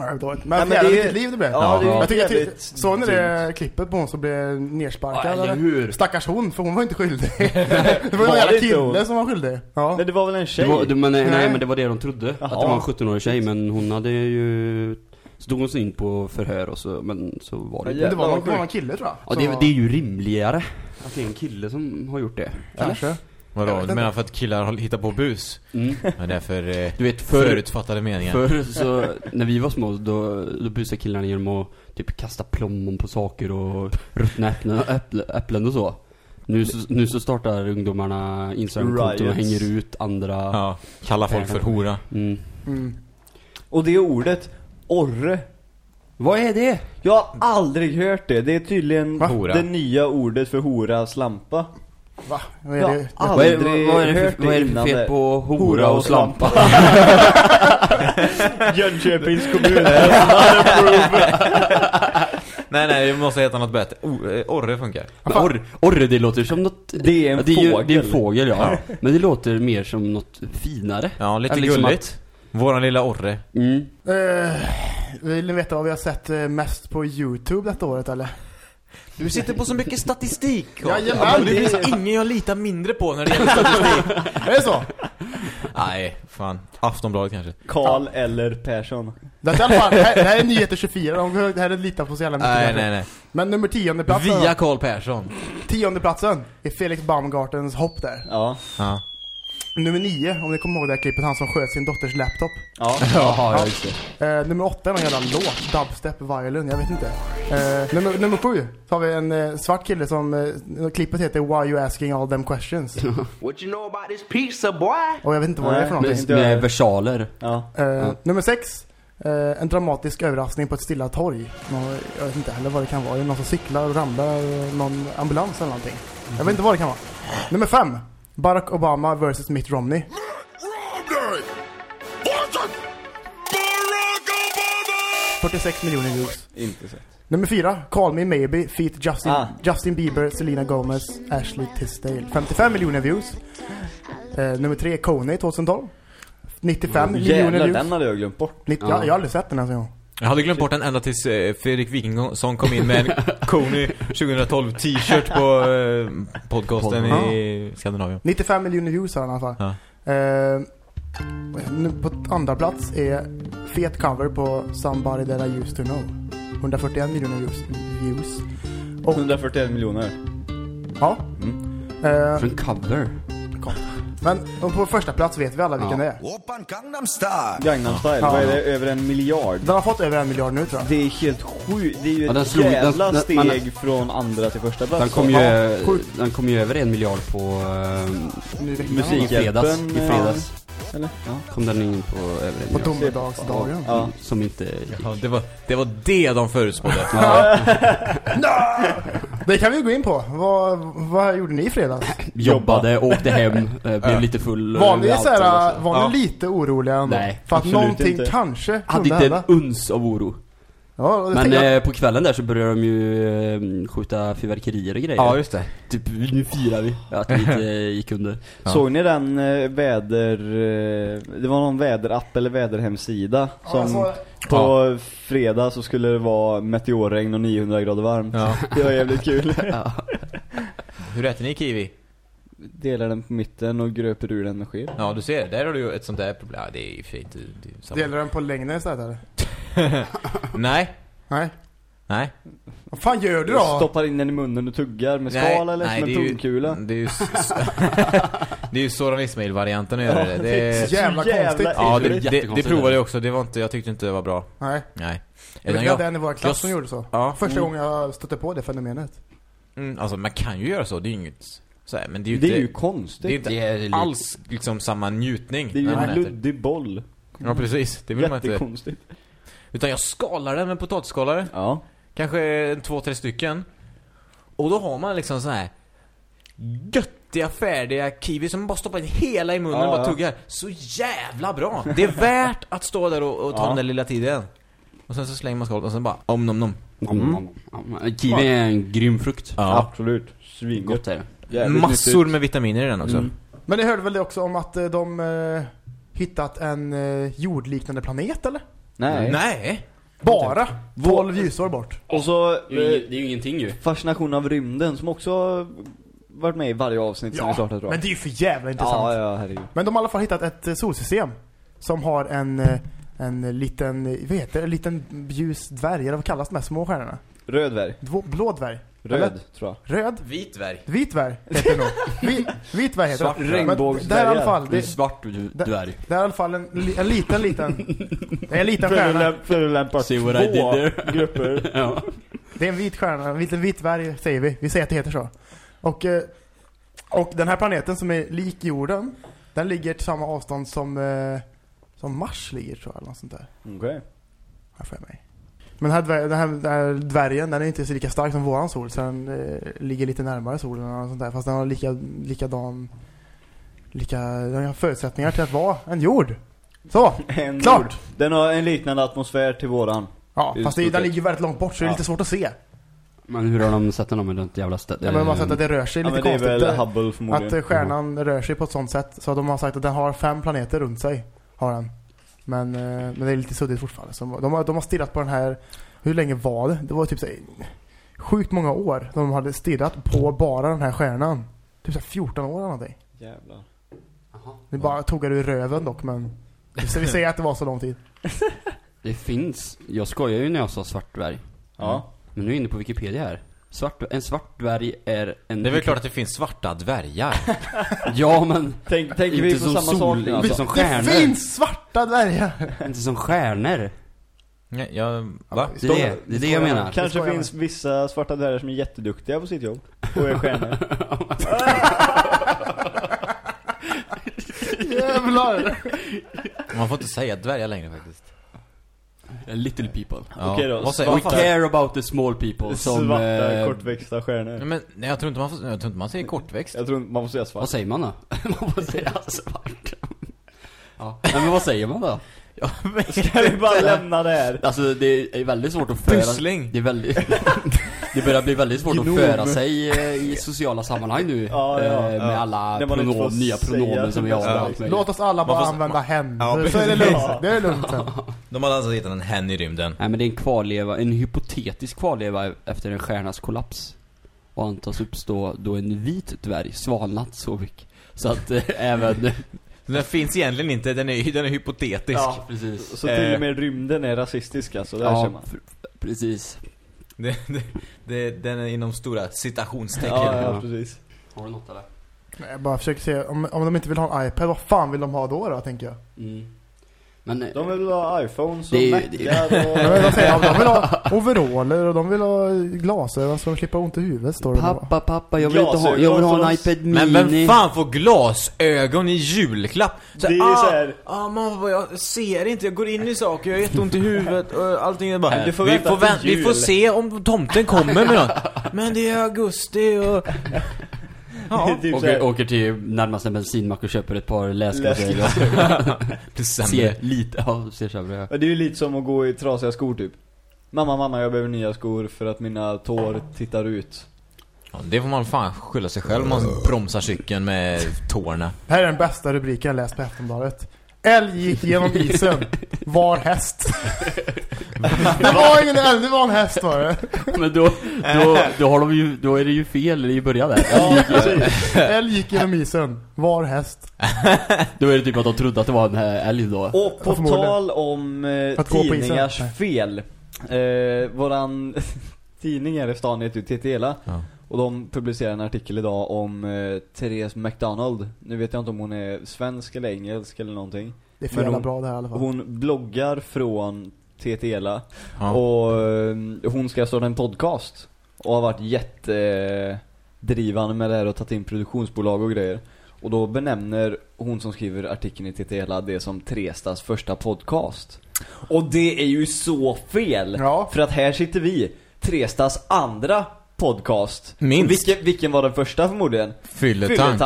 Ja, Men, jävlar det är- liv det blev. Ja, det jag tycker jävligt såg ni det klippet på hon som blev nersparkad? Ja, eller eller? hur? Stackars hon, för hon var inte skyldig. det var Var en jävla kille som var skyldig. Ja. Men det var väl en tjej? var, men, nej, Nej. nej men det var det de trodde. Att det Jaha. var en 17-årig tjej men hon hade ju Så tog hon sig in på förhör och så, men så var det Ja. Men det var någon, någon kille tror jag. Ja, det, det är ju rimligare att det är en kille som har gjort det. Kanske. Vadå? Du menar för att killar har hittat på bus? Mm. Men är för eh, Du vet, förr, förutfattade meningar. förr så, när vi var små, då, då busade killarna genom att typ kasta plommon på saker och ruttna äpplen, äpple, äpplen och så. Nu så, nu så startar ungdomarna Instagram-konton och hänger ut andra. Ja, kalla folk för hora. Mm. Mm. Och det ordet, orre. Vad är det? Jag har aldrig hört det. Det är tydligen Va? Det nya ordet för hora, slampa. Va? Vad är Ja, det? ah. Vad är, vad, vad är det för, vad är det för fel på hora, och slampa? Jönköpings kommun. Nej, nej, vi måste heta något bättre. Eh, orre funkar. Orre, orre, det låter som något... Det är en ja, det är ju, fågel. Det är en fågel, ja. Men det låter mer som något finare. Ja, lite Eller liksom gulligt. Våran lilla orre. Mm. Eh, vill ni veta vad vi har sett eh, mest på Youtube detta året eller? Du sitter på så mycket statistik. Jajamän, det finns ingen jag litar mindre på när det gäller statistik. Är det så? nej, fan. Aftonbladet kanske. Karl eller Persson. Det, är i alla fall, det, här, det här är nyheter 24, de det här är litat på så jävla mycket. Nej, nej, nej. Men nummer tionde platsen Via Karl Persson. Tionde platsen är Felix Baumgartens hopp där. Ja. Ja. Nummer nio, om ni kommer ihåg det här klippet, han som sköt sin dotters laptop. Ja. Jaha, ja just det. Eh, nummer åtta är någon jävla låt, dubstep, violin, jag vet inte. Eh, nummer, nummer sju, så har vi en eh, svart kille som, eh, klippet heter Why You Asking All Them Questions. What you know about this pizza, boy? Och jag vet inte vad det är för någonting. Med, med versaler. Ja. Eh, Ja. Nummer sex, eh, en dramatisk överraskning på ett stilla torg. Nå, jag vet inte heller vad det kan vara. Är det någon som cyklar och ramlar, eh, någon ambulans eller någonting. Jag vet inte vad det kan vara. Nummer fem, Barack Obama vs Mitt Romney. 46 miljoner views. Inte så. Nummer fyra, Call Me Maybe, feat Justin, Ah. Justin Bieber, Selena Gomez, Ashley Tisdale. 55 miljoner views. Eh, nummer tre, Kony 2012. 95 miljoner views. den hade jag glömt bort. 90, Ja. jag, jag har aldrig sett den ens en gång. Jag hade glömt bort den ända tills eh, Fredrik Wikingsson kom in med en Kony 2012 t-shirt på eh, podcasten i Skandinavien. 95 miljoner views har den i alla fall. Ja. Eh, nu på andra plats är fet cover på Somebody That I Used To Know. 141 miljoner views. views. Och 141 miljoner. Ja. Mm. Eh, För en cover. Men och på första plats vet vi alla vilken Ja. det är. Oppan Gangnam Style. Gangnam style, Ja. vad är det? Över en miljard? Den har fått över en miljard nu tror jag. Det är helt sjukt. Det är ju Ja, den ett slog- jävla den- steg man- från andra till första plats. Den kom ju, Ja, sjukt. den kom ju över en miljard på uh, Nu i veckan. i fredags. I Musikhjälpen, fredags. Eller? Ja, kom den in på över en På domedagsdagen. Ja. Som inte... Ja, det, var, det var det de förutspådde. Ja, Det kan vi gå in på. Vad, vad gjorde ni i fredags? jobbade, åkte hem, eh, blev lite full. Var eh, ni, allt såhär, alltså. var ni Ja. lite oroliga ändå? Nej, För att någonting inte. kanske Hade kunde inte en hända. uns av oro. Ja, det Men jag- eh, på kvällen där så började de ju eh, skjuta fyrverkerier och grejer. ja, just det. Typ, nu firar vi. Att vi inte eh, gick under. Ja. Såg ni den eh, väder... Eh, det var någon väderapp eller väderhemsida Ja, som såg- på fredag så skulle det vara meteorregn och 900 grader varmt. Ja. Det var jävligt kul. Ja. Hur äter ni kiwi? Delar den på mitten och gröper ur den med sked. Ja, du ser. Där har du ju ett sånt där problem. Ja, det är ju fint. Det, det. Delar den på längden istället eller? Nej. Nej. Nej. Vad fan gör du då? Stoppar in den i munnen och tuggar med Nej, skal eller nej, som en det är ju- pungkula. Det är ju, det är ju Soran Ismail-varianten att göra det. det är, Så jävla konstigt. ja, det, det det, det provade jag också. Det var inte, jag tyckte inte det var bra. Nej. Nej. Jag Utan det är en i vår klass jag- som gjorde så. Ja. Första Mm. gången jag stötte på det fenomenet. Mm, alltså man kan ju göra så. Det är ju inget så här, men det är ju Det är ju inte, konstigt. det är inte Det är lite- alls liksom samma njutning. Det är ju en luddig boll. Ja, precis. Det vill man inte. Jättekonstigt. Utan jag skalar den med potatisskalare. Ja. Kanske en, två, tre stycken. Och då har man liksom så här göttiga, färdiga kiwi som man bara stoppar in hela i munnen Ja, och bara ja. tuggar. Så jävla bra! Det är värt att stå där och, och ta Ja. den där lilla tiden. Och sen så slänger man skalet och sen bara om nom nom. Mm. Ja, Kiwi är en grym frukt. Absolut. Svingott. Gott är det. Massor med vitaminer i den också. Mm. Men ni hörde väl det också om att eh, de eh, hittat en eh, jordliknande planet eller? Nej. Nej! Bara 12 ljusår bort. Och så Det är ju, eh, det är ju ingenting ju. fascination av rymden som också varit med i varje avsnitt sen vi startade tror men jag. det är ju för jävla intressant. Ja, ja, herregud. Men de har i alla fall hittat ett eh, solsystem som har en, eh, en liten, vad heter det, en liten ljus dvärg, eller vad kallas de här små stjärnorna? Röd dvärg. Blå dvärg? Röd, Eller? tror jag. Röd? Vit dvärg. Vit dvärg heter det nog. Vi, vit dvärg heter Svart det. Det är i alla fall, Det är svart dvärg. det är i alla fall en, en liten, liten, det är en liten stjärna. Förolämpar did there? grupper. ja. Det är en vit stjärna, en liten vit dvärg säger vi. Vi säger att det heter så. Och, eh, och den här planeten som är lik jorden, den ligger till samma avstånd som, eh, som Mars ligger tror jag, eller något sånt där. Okej. Här får jag mig. Men den här, dvär, den, här, den här dvärgen, den är inte så lika stark som våran sol, så den eh, ligger lite närmare solen och sånt där. Fast den har lika, likadan, lika, den har förutsättningar till att vara en jord. Så! En Klart! jord. Den har en liknande atmosfär till våran. Ja, I fast det, den ligger väldigt långt bort så det är Ja. lite svårt att se. Men hur har de sett den om ett jävla ställe? Ja, men man har sett att det rör sig Ja, lite men det är konstigt. väl där. Hubble förmodligen. Att eh, stjärnan rör sig på ett sånt sätt så de har sagt att den har fem planeter runt sig. Har den. Men, eh, men det är lite suddigt fortfarande. Så de, har, de har stirrat på den här, hur länge var det? Det var typ så här, sjukt många år. De hade stirrat på bara den här stjärnan. Typ så här 14 år eller någonting. Jävlar. Det bara tog det ur röven dock men vi vi säger att det var så lång tid. Det finns, jag skojar ju när jag sa svart dvärg. Ja. Men nu är jag inne på Wikipedia här. Svart, en svart dvärg är en... Det är väl klart att det finns svarta dvärgar. Ja, men Tänk, tänker vi på som samma sol- sak nu inte alltså? som Det stjärnor. finns svarta dvärgar! inte som stjärnor. Nej, jag, va? Det är det, det, är det jag menar. Kanske finns vissa svarta dvärgar som är jätteduktiga på sitt jobb. Och är stjärnor. Jävlar! Man får inte säga dvärgar längre faktiskt. Little people. Ja. Okej då, Vad säger, We care about the small people. Som, Svarta, eh, kortväxta stjärnor. Nej, men nej, jag tror inte man, får, jag tror inte man säger kortväxt. Jag tror man får säga svart. vad säger man då? man får säga svart. ja. Nej, men vad säger man då? Ja, Ska vi bara lämna det här? Alltså det är väldigt svårt att föra Pyssling. Det är väldigt Det börjar bli väldigt svårt Gnom. att föra sig eh, i sociala sammanhang nu Ja, ja, eh, ja. Med alla pronom, nya pronomen som vi har. Låt oss alla bara får- använda hen. Ja, så är det lugnt. Det är lugnt sen. De hade alltså hittat en hen i rymden. Nej men det är en kvarleva, en hypotetisk kvarleva efter en stjärnas kollaps Och antas uppstå då en vit dvärg svalnat så mycket Så att eh, även Den finns egentligen inte, den är, den är hypotetisk. precis Så till och med rymden är rasistisk alltså, det här Ja, känner man. pr- precis Det, det, det, den är inom stora citationstecken. Ja, ja, precis. Har du något eller? Nej, Jag bara försöker se, om, om de inte vill ha en iPad, vad fan vill de ha då då, tänker jag? Mm. Men... eh, De vill ha iPhones och Det Macar men och... vad säger jag? De vill ha overaller och de vill ha glasögon så de slipper ont i huvudet, står det då. Pappa, pappa, jag vill inte ha, jag vill ha en iPad Mini. Men vem fan får glasögon i julklapp? Så, Det är ju ah, så här- ah, mamma, jag ser inte, jag går in i saker, jag har jätteont i huvudet och allting är bara Du får vi, får vi jul." får se om tomten kommer med något Men det är augusti och... Ja, typ Åker, åker till närmaste bensinmack och köper ett par läsglasögon. det Ser sämre lite, ja, ser sämre. Ja, Det är ju lite som att gå i trasiga skor typ. Mamma, mamma, jag behöver nya skor för att mina tår tittar ut. ja, Det får man fan skylla sig själv om man bromsar cykeln med tårna Här är den bästa rubriken jag läst på Aftonbladet. Älg gick genom isen. Var häst. det var ingen älg, det var en häst var det. Men då, då, då har de ju, då är det ju fel i början där. Älg gick genom isen. Var häst. Då är det typ att de trodde att det var en eh, älg då. Och på tal om eh, tidningars fel. Eh, våran tidning här i stan heter ju TTLA. Ja. Och de publicerar en artikel idag om eh, Therese McDonald. Nu vet jag inte om hon är svensk eller engelsk eller någonting. Det är för jävla hon- bra det här i alla fall. Hon bloggar från TTLA. Ja. Och eh, hon ska starta en podcast. Och har varit jättedrivande med det här och tagit in produktionsbolag och grejer. Och då benämner hon som skriver artikeln i TTLA det som Trestas första podcast. Och det är ju så fel! Ja. För att här sitter vi, Trestas andra podcast. Minst. Vilken, vilken var den första förmodligen? Fylletank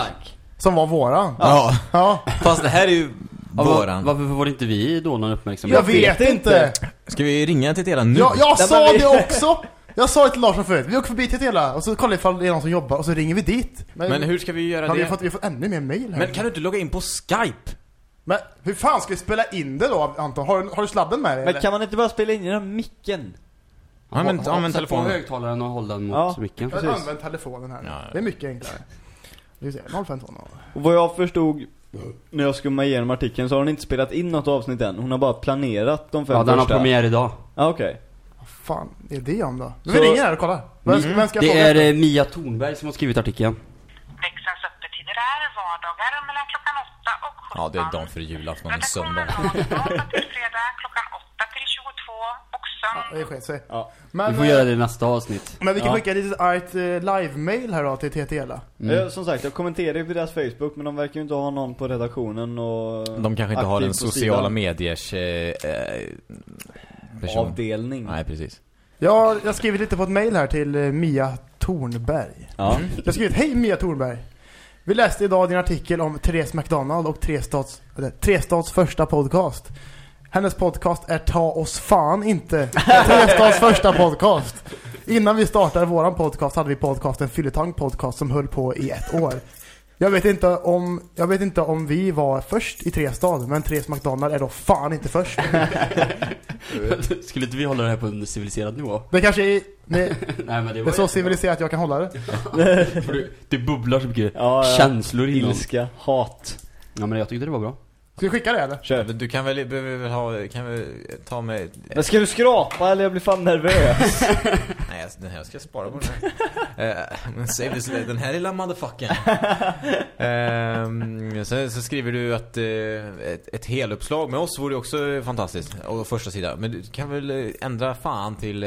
Som var våran. Ja, Ja. fast det här är ju Ja, våran varför var inte vi då någon uppmärksamhet? Jag vet inte. Ska vi ringa till Tela nu? Jag, jag Nej, sa men vi- det också. Jag sa det till Larsson förut. Vi åker förbi till Tela och så kollar vi ifall det är någon som jobbar och så ringer vi dit. Men hur ska vi göra har vi det? fått, vi har fått ännu mer mail här. Men kan du inte logga in på Skype? Men hur fan ska vi spela in det då Anton? Har, du- har du sladden med dig Men eller? kan man inte bara spela in i den här micken? Använd, Ha- ha- använd på telefonen högtalaren och håll den mot Ja. micken. Jag precis. använd telefonen här. Ja. Det är mycket enklare. Vi ser, 052. Och vad jag förstod när jag skummade igenom artikeln så har hon inte spelat in något avsnitt än. Hon har bara planerat de fem Ja, den har första. premiär idag. Ja, okej. Vad fan är det om då? Men Så- vi ringer här och kollar. Vem ska, vem ska Det är efter? eh, Mia Thornberg som har skrivit artikeln. Växelns öppettider är vardagar mellan klockan 8 och 17. Ja, det är dagen för julafton, en söndag Redaktionen har måndag till fredag klockan 8 till 22 och Ja, söndag. Det sket sig. Ja. Men, Vi får eh, göra det i nästa avsnitt. men vi kan Ja. skicka ett litet argt eh, live-mail här då till TTLA. Mm. Eh, Som sagt, jag kommenterade ju på deras Facebook men de verkar ju inte ha någon på redaktionen och De kanske inte har aktiv en på sociala sidan. mediers eh, eh, person. avdelning. Nej, precis. Ja, jag har skrivit lite på ett mail här till eh, Mia Tornberg. Ja. Jag har skrivit, hej Mia Tornberg. Vi läste idag din artikel om Therese McDonald och Trestads, eller, Trestads första podcast. Hennes podcast är Ta oss fan inte Trestads första podcast. Innan vi startade våran podcast hade vi podcasten Fylletank podcast som höll på i ett år. Jag vet inte om, jag vet inte om vi var först i Trestad, men Therese McDonald är då fan inte först. Skulle inte vi hålla det här på en civiliserad nivå? Det kanske är, det, Nej men det det är så civiliserat jag kan hålla det. det, det bubblar så mycket Ja, ja. känslor inom. Ilska, hat. Ja men jag tyckte det var bra. Ska vi skicka det eller? Kör. Du kan väl, behöver väl ha, kan väl ta med... Men ska du skrapa eller jag blir fan nervös? Nej, alltså, den här ska jag spara på den här. Eh, Men save this, den här lilla motherfuckern. Ehm, så, så skriver du att eh, ett, ett heluppslag med oss vore också fantastiskt. Och första sida. Men du kan väl eh, ändra fan till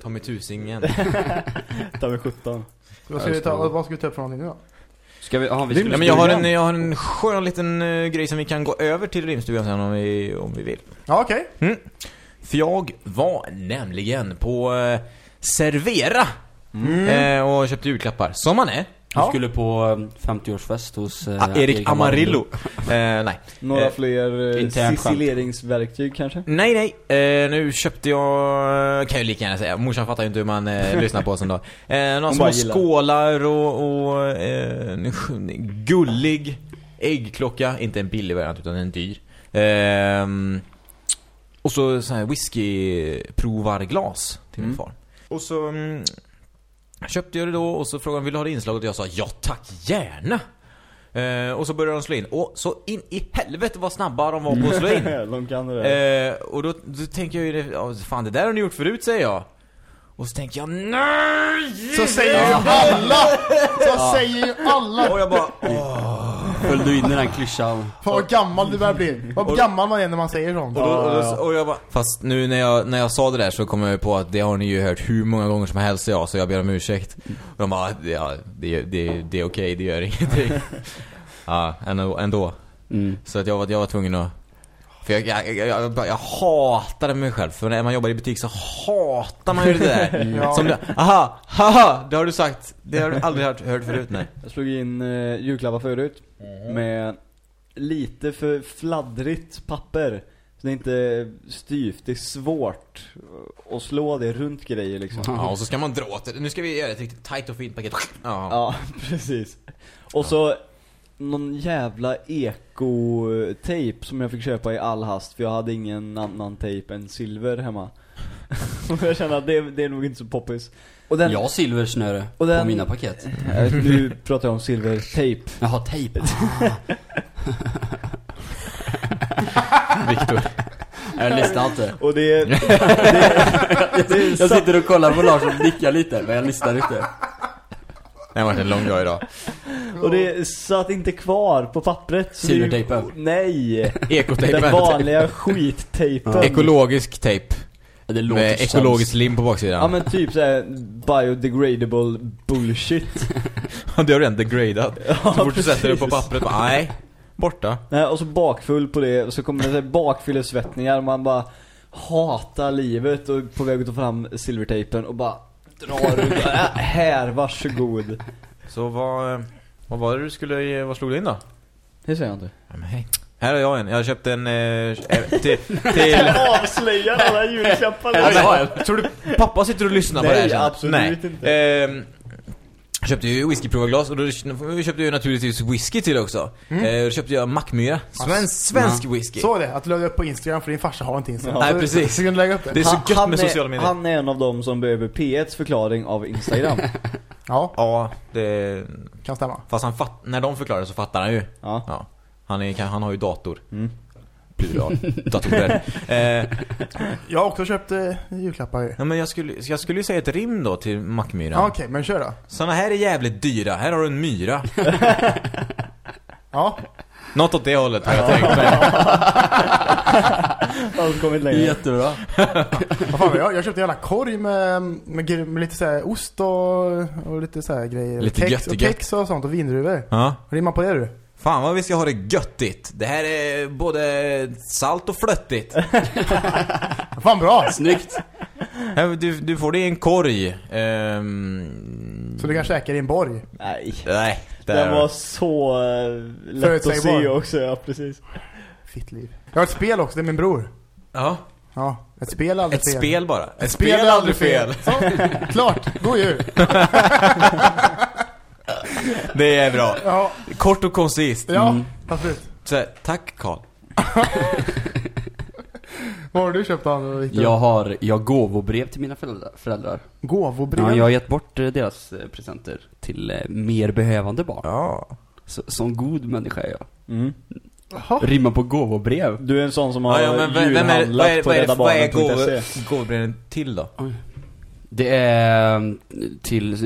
Tommy Tusingen. Mig 17. Vad ska, vi ta, vad ska vi ta upp för någonting nu då? Ska vi, aha, vi Ja, men jag har, en, jag har en skön liten eh, grej som vi kan gå över till rimstugan sen om vi, om vi vill. Ja, okej. För jag var nämligen på eh, Servera Mm. eh, och köpte julklappar. Som man är. Du Ja. skulle på eh, 50-årsfest hos eh, Ah, Erik Amarillo. eh, nej. Några Eh, fler eh, sicileringsverktyg kanske? Nej, nej. Eh, nu köpte jag, kan jag lika gärna säga, morsan fattar ju inte hur man eh, lyssnar på oss en dag. Eh, några små skålar och, och eh, gullig äggklocka. Inte en billig variant utan en dyr. Ehm, och så så här whiskyprovarglas till min Mm. far. Och så mm, köpte jag det då och så frågade han vill du ha det inslaget och jag sa ja tack gärna. Eh, och så började de slå in. Och så in i helvete vad snabba de var på att slå in. De kan det. Eh, och då, då tänker jag ju, ja, fan det där har ni gjort förut säger jag. Och så tänker jag nej! Så säger ju alla! Så säger ju alla! Och jag bara åh. Föll du in i den klyschan? Fan vad gammal du börjar bli. Vad gammal man är när man säger sånt. Och, då, och, då, och jag bara, fast nu när jag, när jag sa det där så kom jag ju på att det har ni ju hört hur många gånger som helst ja, så jag ber om ursäkt. Och de bara, ja, det, det, det är okej, det gör ingenting. ja, ändå. ändå. Mm. Så att jag var, jag var tvungen att... För jag, jag, jag, jag, jag hatade mig själv. För när man jobbar i butik så hatar man ju det där. Ja. Som det, aha, haha, det har du sagt. Det har du aldrig hört, hört förut, nej. Jag slog in uh, julklappar förut med lite för fladdrigt papper. Så det är inte styvt, det är svårt att slå det runt grejer liksom. Ja, och så ska man dra åt det. Nu ska vi göra ett riktigt tight och fint paket. Ja. Ja, precis. Och så någon jävla eko-tejp som jag fick köpa i all hast för jag hade ingen annan tejp än silver hemma. Och jag känner att det, det är nog inte så poppis. Och den, Jag har silversnöre Och den- på mina paket. Eh, nu pratar jag om silvertejp. Jaha, tejp. Viktor. Jag lyssnar inte. Och det, det, det, det är Jag sa- sitter och kollar på Lars och nickar lite, men jag lyssnar inte. Det har varit en lång dag idag. och det satt inte kvar på pappret. är Silvertejpen. Nej! Ekotejpen. Den vanliga skittejpen. Ekologisk tejp. Det låter Med sämst. ekologisk lim på baksidan. Ja men typ såhär biodegradable bullshit. Ja, det har redan degradat. Ja, Så fort du sätter det på pappret, bara, nej. Borta. Nej, och så bakfull på det och så kommer det så bakfyllesvettningar man bara hatar livet och på väg att ta fram silvertejpen och bara drar ut. Äh, här, varsågod. Så vad, vad var det du skulle, vad slog du in då? Det säger jag inte. Ja, men hej. Här har jag en. Jag har köpt en eh, till, till Avslöjar alla julklappar. Ja, men, tror du pappa sitter och lyssnar på Nej, det här sen? absolut inte. Ehm, jag köpte ju whiskyprovarglas och då köpte jag naturligtvis whisky till också. Mm. då köpte jag Mackmyra. Svensk, svensk whisky. Så det, att du la upp på Instagram för din farsa har inte Instagram. Nej, precis. Så kan du lägga upp det. Det är så gött med är, sociala medier. han är en av dem som behöver P1s förklaring av Instagram. Ja, Ja, det... kan stämma. Fast han fatt, när de förklarar så fattar han ju. Ja. Ja. Han, är, han har ju dator. Mm. Plural. Datorer. eh, Jag har också köpt eh, julklappar ju. ja, men jag skulle, jag skulle ju säga ett rim då till Mackmyran. Ja, Okej, men kör då. Såna här är jävligt dyra. Här har du en myra. Ja, Något åt det hållet har jag tänkt mig. Han har kommit längre. Jättebra. vad fan var jag? Jag köpte en jävla korg med, med, med lite så här ost och, och lite så här grejer. Lite kex, gött, och kex och sånt och vindruvor. Ja. Rimmar på det du? Fan vad vi ska ha det göttigt. Det här är både salt och flöttigt. Fan bra! Snyggt. Du, du får det i en korg. Ehm, Så du kan käka i en borg. Nej. Nej. Den Där. var så uh, lätt att se också, ja precis. Fitt liv. Jag har ett spel också, det är min bror. Ja. Ja, ett spel är aldrig Ett fel. spel bara. Ett Spel är aldrig fel. Så, klart, god jul. Det är bra. Ja, Kort och koncist. ja absolut. Så, tack Karl. Vad har du köpt då, Victor? Jag har, jag gåvobrev till mina föräldrar. Gåvobrev? Ja, jag har gett bort eh, deras eh, presenter till eh, mer behövande barn. Ja. Så, som god människa är jag. Mm. Jaha. Rimma på gåvobrev. Du är en sån som har Ja, ja, men vem är, vad är, vad är, vad är gåv- gåvobreven till då? Det är mm, till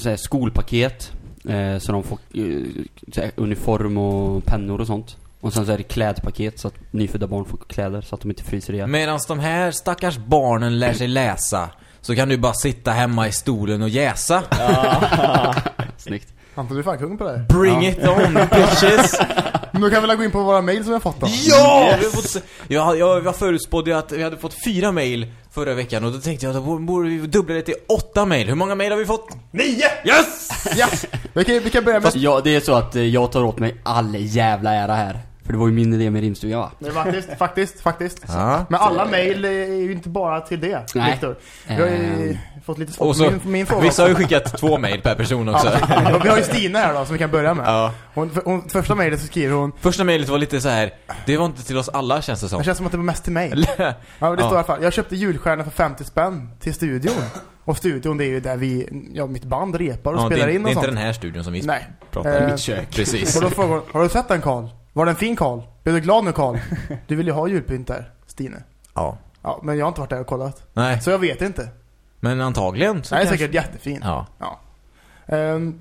så här, skolpaket. Eh, så de får eh, uniform och pennor och sånt. Och sen så är det klädpaket så att nyfödda barn får kläder så att de inte fryser ihjäl. Medan de här stackars barnen lär sig läsa så kan du bara sitta hemma i stolen och jäsa. Snyggt. Anton, du är fan kung på det här. Bring it on bitches! Men då kan vi väl gå in på våra mail som vi har fått då? Ja! Har fått se- Jag, jag, jag förutspådde att vi hade fått fyra mail förra veckan och då tänkte jag att då borde vi dubbla det till åtta mail. Hur många mail har vi fått? Nio! Yes! Ja! Vi kan, vi kan börja med... Fast ja, det är så att eh, jag tar åt mig all jävla ära här. För det var ju min idé med rimstugan va? Nej, faktiskt, faktiskt, faktiskt. Ja. Men alla mail är ju inte bara till det, Nej. Viktor. Vi har ju Ehm. fått lite svårt Och min, min fråga vissa har ju skickat två mail per person också. Ja, vi har ju Stina här då, som vi kan börja med. Ja. Hon, för- hon, första mejlet så skriver hon Första mejlet var lite så här. det var inte till oss alla känns det som. Det känns som att det var mest till mig. Ja, men det Ja. står i alla fall. Jag köpte julstjärna för 50 spänn till studion. Och studion det är ju där vi, ja mitt band repar och Ja, det, spelar är- in det är och inte sånt. den här studion som vi Nej. pratar Eh, i. kök. Precis. Och då frågar hon, har du sett den Karl? Var den fin Karl? Blev du glad nu Karl? Du vill ju ha julpynt där, Stine. Ja. Ja, men jag har inte varit där och kollat. Nej. Så jag vet inte. Men antagligen så är kanske... säkert jättefin. Ja. Ehm,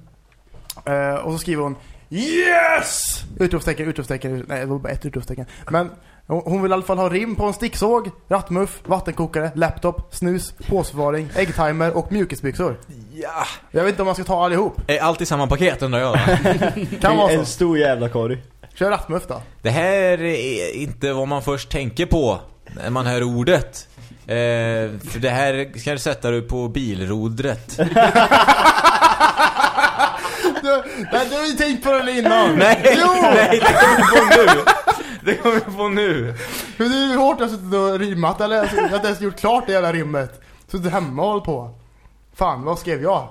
eh, och så skriver hon Yes! Utropstecken, utropstecken, nej det var bara ett utropstecken. Men hon vill i alla fall ha rim på en sticksåg, rattmuff, vattenkokare, laptop, snus, påsförvaring, äggtimer och mjukisbyxor. ja. Jag vet inte om man ska ta allihop. Är allt i samma paket undrar jag. Kan vara En så. stor jävla korg. Kör rattmuff då. Det här är inte vad man först tänker på när man hör ordet. Eh, för det här ska du sätta du på bilrodret. Du, nej, du har ju tänkt på det innan. Nej, Jo! nej, det kommer vi på nu. Det kommer vi på nu. Hur, hur hårt jag har suttit och rimmat eller? Jag har inte ens gjort klart det jävla rimmet. Suttit hemma och hållit på. Fan, vad skrev jag?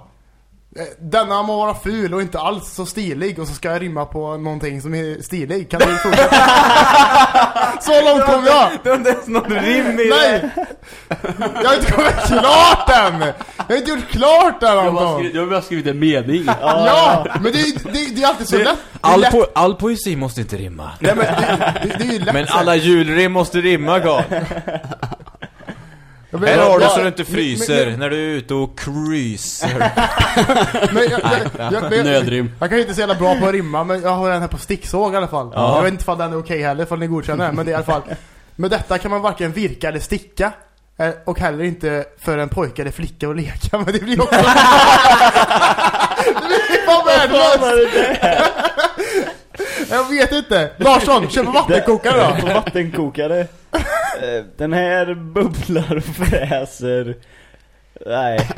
Eh, Denna må vara ful och inte alls så stilig och så ska jag rimma på någonting som är stilig. Kan du fortsätta? så långt kom jag! Det var inte ens något rim i Nej! Jag har inte kommit klart än! Jag har inte gjort klart än Jag har bara Anton! skrivit, jag har bara skrivit en mening. Ja! Men det är, det, är- det är alltid så lätt. Det är All, lätt. po all poesi måste inte rimma. Nej, men det, det, det är ju lätt Men alla julrim måste rimma, Carl. Här har du så du inte men- fryser men- när du är ute och cruiser. Men jag, jag, jag, jag, Nödrim. Jag kan ju inte så jävla bra på att rimma men jag har den här på sticksåg i alla fall. Ja. Jag vet inte om den är okej heller för ni godkänner den, men det är i alla fall. Med detta kan man varken virka eller sticka. Eh, Och heller inte för en pojke eller flicka att leka, men det blir också... det blir fan värdelöst! Jag vet inte. Larsson, köp en vattenkokare då. Vattenkokare. Eh, Den här bubblar och fräser. Nej.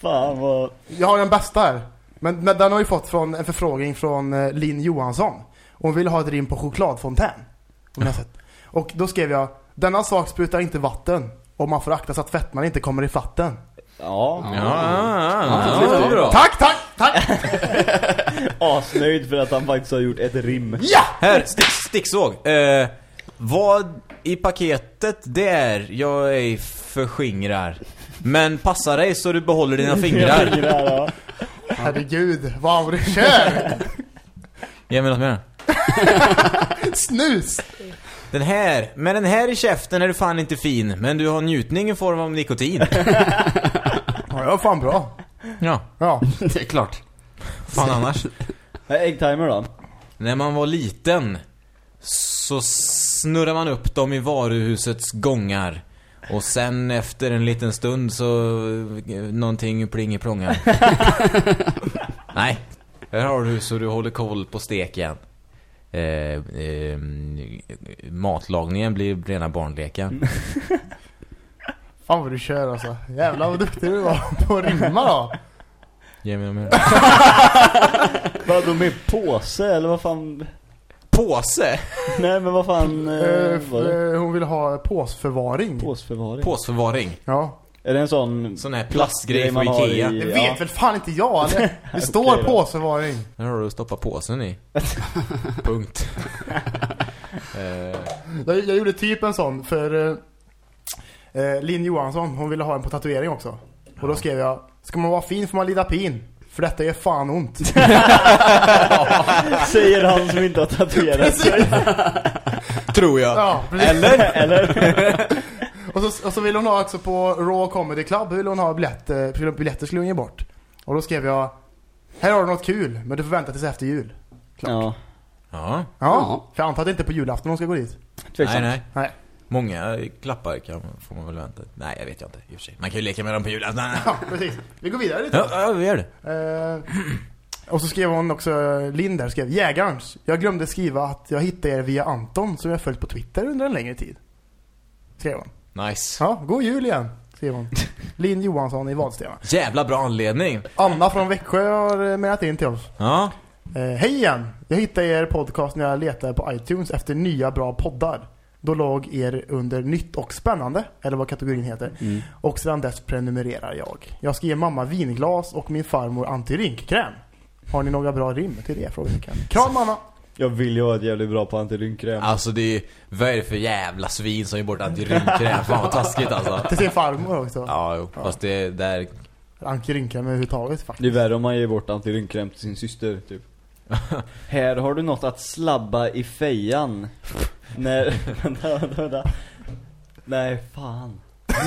Fan vad... Jag har den bästa här. Men men den har ju fått från en förfrågning från eh, Linn Johansson. Hon ville ha ett rim på chokladfontän. Om har sett. Och då skrev jag Denna sak sprutar inte vatten. Och man får akta så att fettman inte kommer i fatten. Ja. Ja, ja, ja, det bra. Tack, tack, tack! Asnöjd för att han faktiskt har gjort ett rim. Ja! Här, stick, sticksåg. Eh, vad i paketet det är jag ej förskingrar. Men passa dig så du behåller dina fingrar. Fingrar, ja. Herregud, vad du kör! Ge mig något mer. Snus! Den här, med den här i käften är du fan inte fin. Men du har njutning i form av nikotin. Ja, det var fan bra. Ja, Ja. Det är klart. fan annars. Äggtimer då? När man var liten så snurrar man upp dem i varuhusets gångar. Och sen efter en liten stund så eh, någonting plingeplongar. Nej, här har du så du håller koll på steken. Eh, eh, matlagningen blir rena barnleken. Fan vad du kör alltså. Jävlar vad duktig du var på att rimma då. Ge mig mer. Vadå med påse eller vad fan? Påse? Nej men vad fan Eh, eh, var det? eh, hon vill ha påsförvaring. Påsförvaring? Påsförvaring. Ja. Är det en sån Sån här plastgrej från Ikea. i- Det Ja. vet väl fan inte jag eller? Det står då. påsförvaring. Här har du att stoppa påsen i. Punkt. eh, Jag, jag gjorde typ en sån för eh, Linn Johansson, hon ville ha en på tatuering också. Och då skrev jag, ska man vara fin får man lida pin. För detta gör fan ont. Säger han som inte har tatuerat sig. tror jag. Ja. Eller? Eller? Och så, och så ville hon ha också på Raw Comedy Club, ville hon ha biljetter, biljetter skulle hon ge bort. Och då skrev jag, här har du något kul, men du får vänta tills efter jul. Ja. Ja. Ja, Ja. för jag antar att det inte är på julafton hon ska gå dit. Nej, nej. Nej. Många klappar kan, får man väl vänta. Nej, jag vet jag inte. I och för sig. Man kan ju leka med dem på julen. Ja, precis. Vi går vidare lite. Ja, ja, vi gör det. Eh, och så skrev hon också, Linder skrev Jägarns. Jag glömde skriva att jag hittade er via Anton som jag följt på Twitter under en längre tid. Skrev hon. Nice. Ja, god jul igen, skrev hon. Linn Johansson i Vadstena. Jävla bra anledning. Anna från Växjö har eh, mejlat in till oss. Ja. Eh, Hej igen! Jag hittade er podcast när jag letade på iTunes efter nya bra poddar. Då låg er under nytt och spännande, eller vad kategorin heter. Mm. Och sedan dess prenumererar jag. Jag ska ge mamma vinglas och min farmor antirynkkräm. Har ni några bra rim till det? Frågar. Kram mamma! Jag vill ju vara jävligt bra på antirynkkräm. Alltså det är, vad är det för jävla svin som är bort antirymkräm? Fan vad taskigt alltså. Till sin farmor också. Ja, jo. Fast det är där... Antirynkkräm överhuvudtaget faktiskt. Det är värre om man ger bort antirynkkräm till sin syster, typ. Här har du något att slabba i fejan. När... vänta, vänta, vänta. Nej, fan.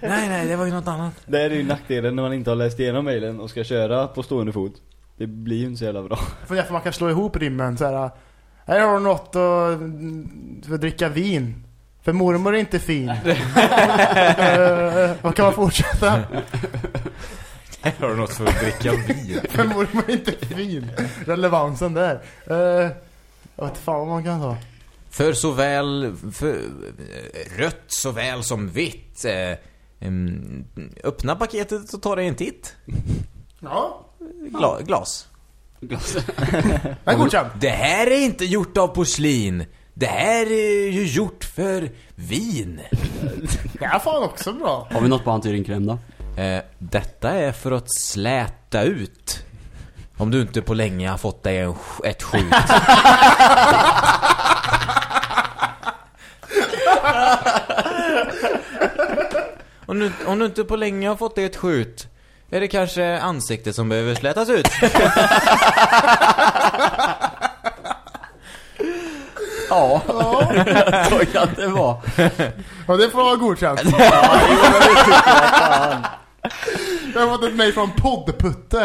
Nej, nej, det var ju något annat. Det är ju nackdelen när man inte har läst igenom mailen och ska köra på stående fot. Det blir ju inte så jävla bra. För därför man kan slå ihop rimmen så här. Här har du något att, för att dricka vin. För mormor är inte fin. Eh, Vad kan man fortsätta? Här har du något för att dricka vin. För mormor är inte fin. Relevansen där. Uh, jag vet fan vad man kan ta. För såväl för eh, rött såväl som vitt. Eh, em, öppna paketet och ta dig en titt. Ja, Gla, glas. Glas. Det här är inte gjort av porslin. Det här är ju gjort för vin. Det är fan också bra. Har vi något på antiurin då? Eh, detta är för att släta ut. Om du inte på länge har fått dig en, ett skjut. om, du, om du inte på länge har fått dig ett skjut. Är det kanske ansiktet som behöver slätas ut? Ja, så kan det vara. Ja, det får vara godkänt. Jag har fått ett mejl från Poddputte.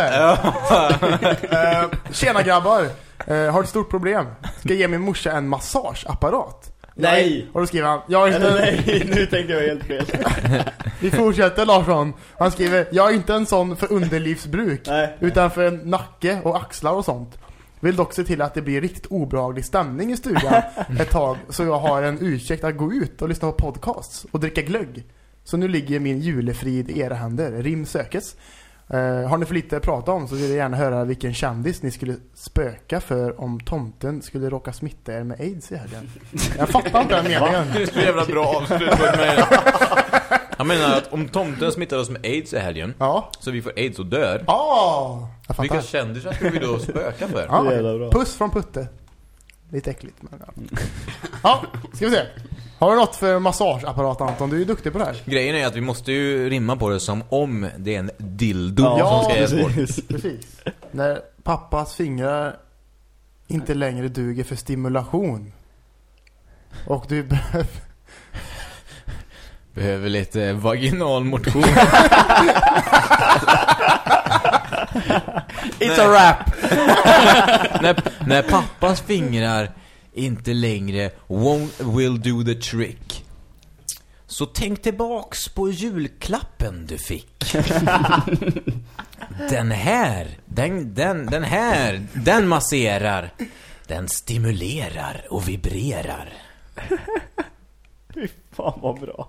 Eh, Tjena grabbar. Eh, har ett stort problem. Ska ge min morsa en massageapparat. Nej! Och då skriver han, jag är Eller inte, nej, nu tänkte jag helt fel. vi fortsätter Larsson. Han skriver, jag är inte en sån för underlivsbruk. Nej. Utan för en nacke och axlar och sånt. Vill dock se till att det blir riktigt obehaglig stämning i studion ett tag. Så jag har en ursäkt att gå ut och lyssna på podcasts och dricka glögg. Så nu ligger min julefrid i era händer. Rim sökes. Eh, har ni för lite att prata om så vill jag gärna höra vilken kändis ni skulle spöka för om tomten skulle råka smitta er med aids i helgen. Jag fattar inte den meningen. Det är så jävla bra avslut på ett mejl. Han menar att om tomten smittar oss med aids i helgen, Ja. så vi får aids och dör. Ah, jag fattar. Vilka kändisar ska vi då spöka för? Ja, puss från Putte. Lite äckligt men ja. ja, ska vi se. Har du något för massageapparat Anton? Du är ju duktig på det här. Grejen är att vi måste ju rimma på det som om det är en dildo Ja, som ska bort. precis. Precis. När pappas fingrar inte längre duger för stimulation. Och du behöver... Behöver lite vaginal motion. It's a wrap! när, när pappas fingrar inte längre won't, will do the trick. Så tänk tillbaks på julklappen du fick. den här, den, den, den här, den masserar. Den stimulerar och vibrerar. Fan vad bra.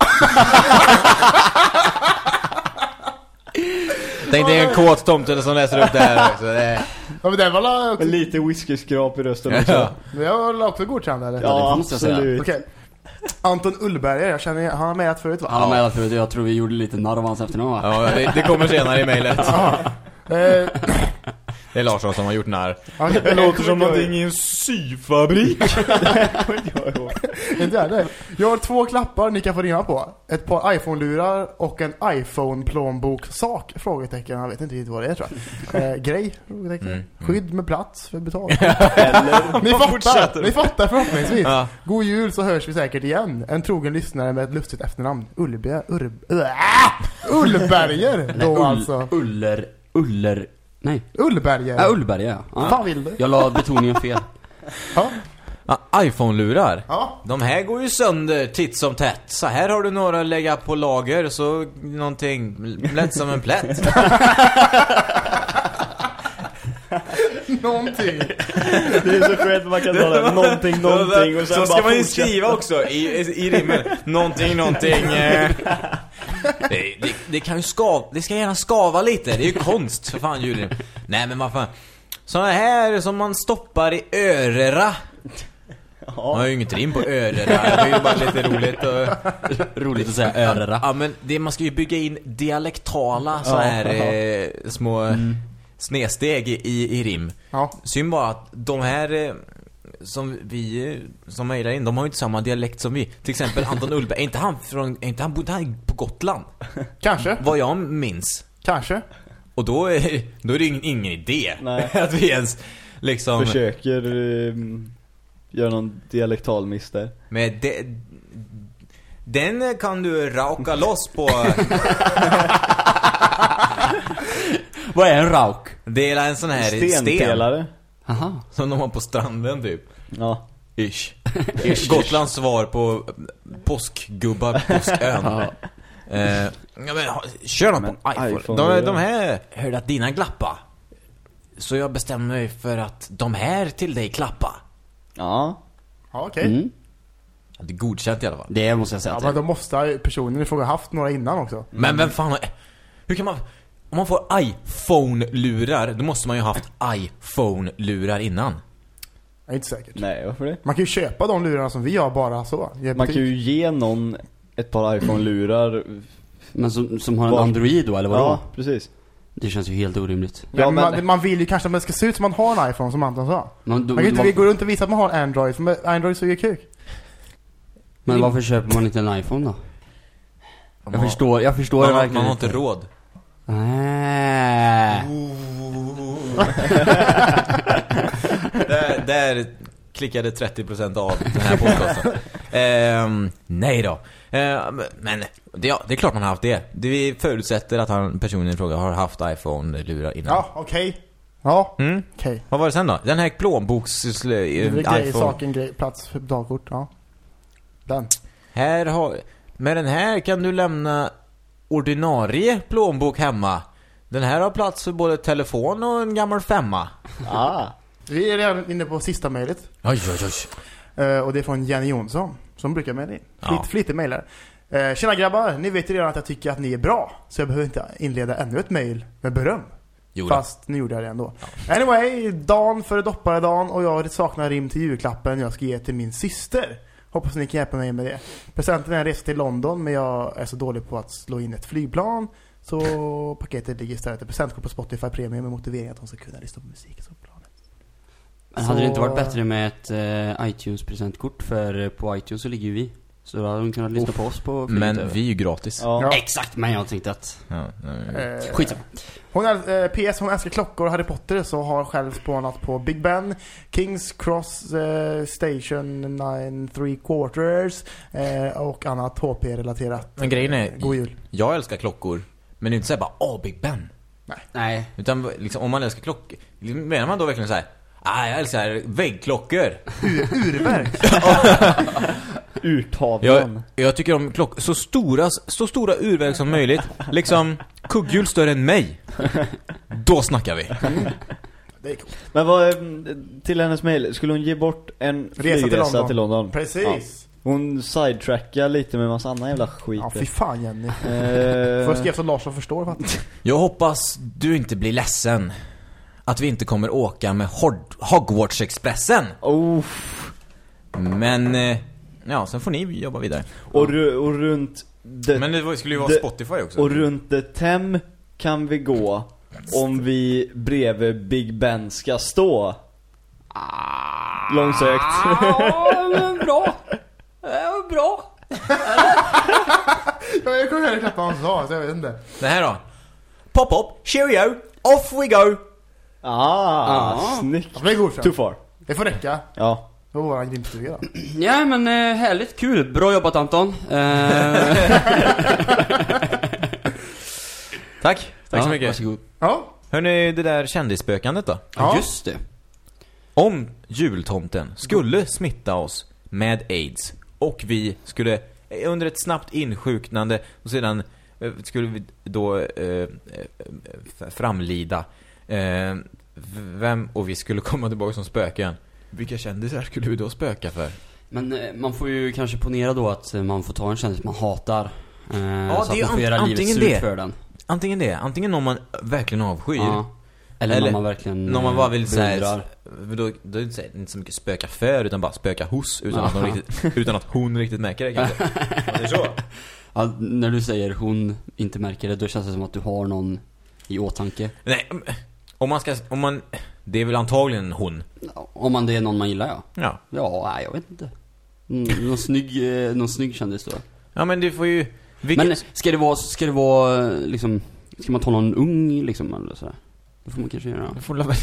Tänk dig en kåt tomte som läser upp det här också. Det är... Ja men den var la. Med lite whiskyskrap i rösten också. Ja. Det var la också godkänd eller? Ja, absolut. Okej. Anton Ullberger, jag känner han har med förut va? Han har med förut, jag tror vi gjorde lite narr av hans efternamn va? Ja, det, det kommer senare i mejlet. Eh, Det är Larsson som har gjort när. Det låter som någonting i en syfabrik. Inte jag, det. Jag har två klappar ni kan få ringa på. Ett par iPhone-lurar och en iPhone-plånbok-sak? Frågetecken, jag vet inte riktigt vad det är tror jag. Eh, grej? Frågetecken. Mm, Skydd med plats för betalning. Eller, ni fattar, ni fattar förhoppningsvis. Ja. God jul så hörs vi säkert igen. En trogen lyssnare med ett lustigt efternamn. Urb, äh, Ullberger då Ull, alltså. Uller, Uller, nej. Ullberger. Ja, Ullberga ja. Ja. fan vill du? Jag la betoningen fel. Ja. Ja, iPhone-lurar. ja. De här går ju sönder titt som tätt. Så här har du några att lägga på lager så någonting lätt som en plätt. Någonting. det är så skönt att man kan ta det. Någonting, någonting och sen så ska man ju skriva också i, i, i rimmen. Någonting, någonting. Eh. Det, det, det kan ju skav, det ska gärna skava lite. Det är ju konst för fan julrim. Nej men vad fan. Såna här som man stoppar i örera. Man har ju inget rim på örera. Det är ju bara lite roligt. Och... Roligt att säga örera. Ja men det, man ska ju bygga in dialektala så här eh, små snedsteg i, i rim. Ja. Synd bara att de här eh, som vi som mejlar in, de har ju inte samma dialekt som vi. Till exempel Anton Ullberg, är inte han från, är inte han bodde han på Gotland? Kanske. Vad jag minns. Kanske. Och då är, då är det ingen, ingen idé Nej. att vi ens liksom... Försöker ehm, gör någon dialektal miss där. Men det, den kan du rauka loss på. Vad är en rauk? Det är en sån här sten. Aha. Som de har på stranden typ. Ja. Ish. Gotlands svar på påskgubbar på påskön. Eh, ja, men, kör dem Men på iPhone. iPhone, de, ja. de här hörde att dina glappa. Så jag bestämde mig för att de här till dig klappa. Ja. Ja, okej. Mm. Det är godkänt i alla fall. Det måste jag säga Ja, men då måste ju personen i fråga haft några innan också. Men vem fan Hur kan man... Om man får iPhone-lurar, då måste man ju ha haft iPhone-lurar innan. Jag är inte säkert. Nej, varför det? Man kan ju köpa de lurarna som vi har bara så. Man kan ju ge någon ett par iPhone-lurar. Men som, som har en Var- Android då, eller vadå? Ja, precis. Det känns ju helt orimligt. Ja, men- man, man vill ju kanske att det ska se ut som man har en iPhone som Anton sa. Men, då, Man kan inte var- gå runt och visa att man har Android, för Android suger kuk. men varför köper man inte en iPhone då? Jag förstår, jag förstår Man, det verkligen man har inte råd. Nej. där, där klickade 30% av den här podcasten. Ehm, nej då. Ehm, men det, ja, det är klart man har haft det. det vi förutsätter att han, personen i fråga har haft iPhone-lurar innan. Ja, okej. Ja, Mm. okej. Vad var det sen då? Den här plånboks... Det är väl iPhone. grej, saken, grej, plats för dagkort, ja. Den. Här har... Med den här kan du lämna ordinarie plånbok hemma. Den här har plats för både telefon och en gammal femma. Ah. Vi är redan inne på sista mejlet. Oj, oj, oj. Eh, och det är från Jenny Jonsson, som brukar mejla in. Flit, Ja. Flitig mejlare. Uh, tjena grabbar, ni vet ju redan att jag tycker att ni är bra. Så jag behöver inte inleda ännu ett mejl med beröm. Jo, då. Fast nu gjorde jag det ändå. Anyway, dagen före dopparedagen och jag saknar rim till julklappen jag ska ge till min syster. Hoppas ni kan hjälpa mig med det. Presenten är en resa till London men jag är så dålig på att slå in ett flygplan. Så paketet ligger istället ett presentkort på Spotify Premium med motivering att hon ska kunna lyssna på musik som planet. Men hade det inte varit Så- bättre med ett eh, iTunes-presentkort? För eh, på iTunes så ligger ju vi. Så då hade de kunnat lyssna på oss på flyget Men över. vi är ju gratis. Ja. Ja. Exakt, men jag tänkte att... Ja, nej. Eh, Skitsamma. Hon är, eh, PS, hon älskar klockor och Harry Potter så har själv spånat på Big Ben, Kings Cross eh, Station 9 3 quarters eh, och annat HP-relaterat. Men grejen är, God jul. jag älskar klockor. Men det är inte såhär bara, åh, Big Ben. Nej. Utan liksom, om man älskar klockor, menar man då verkligen så här? Ah, jag älskar väggklockor. Urverk. Urtavlan. Jag, jag tycker om klockor, så stora, så stora urverk som möjligt. Liksom, kugghjul större än mig. Då snackar vi. Men vad, eh, till hennes mail, skulle hon ge bort en Resa till flygresa London. till London? Precis. Hon sidetrackar lite med massa annan jävla skit. Ja, fy fan Jenny. Får jag skriva så Larsson förstår vad Jag hoppas du inte blir ledsen. Att vi inte kommer åka med Hogwarts-expressen. oh, Men, eh, ja, sen får ni jobba vidare. och, ru- och runt the, Men det skulle ju vara det- Spotify också. och runt the Tem kan vi gå om vi bredvid Big Ben ska stå. Långsökt. Ja, bra. Ja, bra. Jag kommer ihåg knappt vad han sa, så jag vet inte. Det här då. Pop up, cheerio, off we go. ah, Ja. snyggt. Det godkänt. Too far. Det får räcka. Ja. Det var våran grimstuga då. Ja, men eh, härligt, kul. Bra jobbat Anton. Eh, Tack, tack så mycket. Varsågod. Ja. Hörni, det där kändisspökandet då? Ja, just det. Om jultomten skulle smitta oss med aids och vi skulle eh, under ett snabbt insjuknande och sedan skulle vi då eh, framlida eh, vem och vi skulle komma tillbaka som spöken. Vilka kändisar skulle vi då spöka för? Men eh, man får ju kanske ponera då att eh, man får ta en kändis man hatar. Eh, så det att man får göra livet surt det. för den. Antingen det, antingen någon man verkligen avskyr Ja. Eller, Eller någon man verkligen någon man eh, bara vill säga beundrar. då, då är det inte så mycket spöka för utan bara spöka hos utan, att, riktigt, utan att hon riktigt märker det kanske. det är så. Ja, när du säger hon inte märker det, då känns det som att du har någon i åtanke. Nej, om man ska, om man, det är väl antagligen hon. Om man det är någon man gillar, ja. Ja. Ja, nej, jag vet inte. Mm, någon snygg, eh, någon snygg kändis då. Ja men det får ju, vilket, Men ska det vara, ska det vara eh, liksom, ska man ta någon ung liksom eller så? Det får man kanske göra. det får la-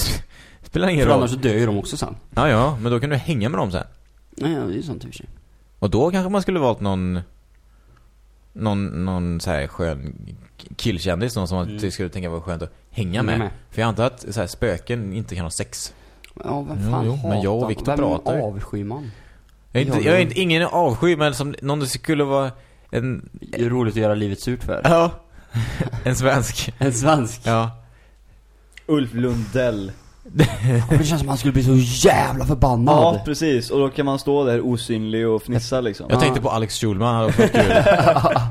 Spelar ingen För roll. annars så dör ju de också sen. Ja, ja, men då kan du hänga med dem sen. Nej, ja, det är ju sånt i och för sig. Och då kanske man skulle valt någon någon, någon så här skön killkändis, någon som man Mm. skulle tänka var skönt att hänga med. med. För jag antar att så här, spöken inte kan ha sex. Ja, vem Jo, fan jo, men jag och Viktor vem pratar ju. avskyr man? Jag är, inte, Ja, jag är inte, ingen avsky, men som någon det skulle vara en... Det är roligt att göra livet surt för. Ja. En svensk. En svensk. Ja. Ulf Lundell. Det känns som att han skulle bli så jävla förbannad. Ja, precis. Och då kan man stå där osynlig och fnissa liksom. Jag tänkte på Alex Schulman, han.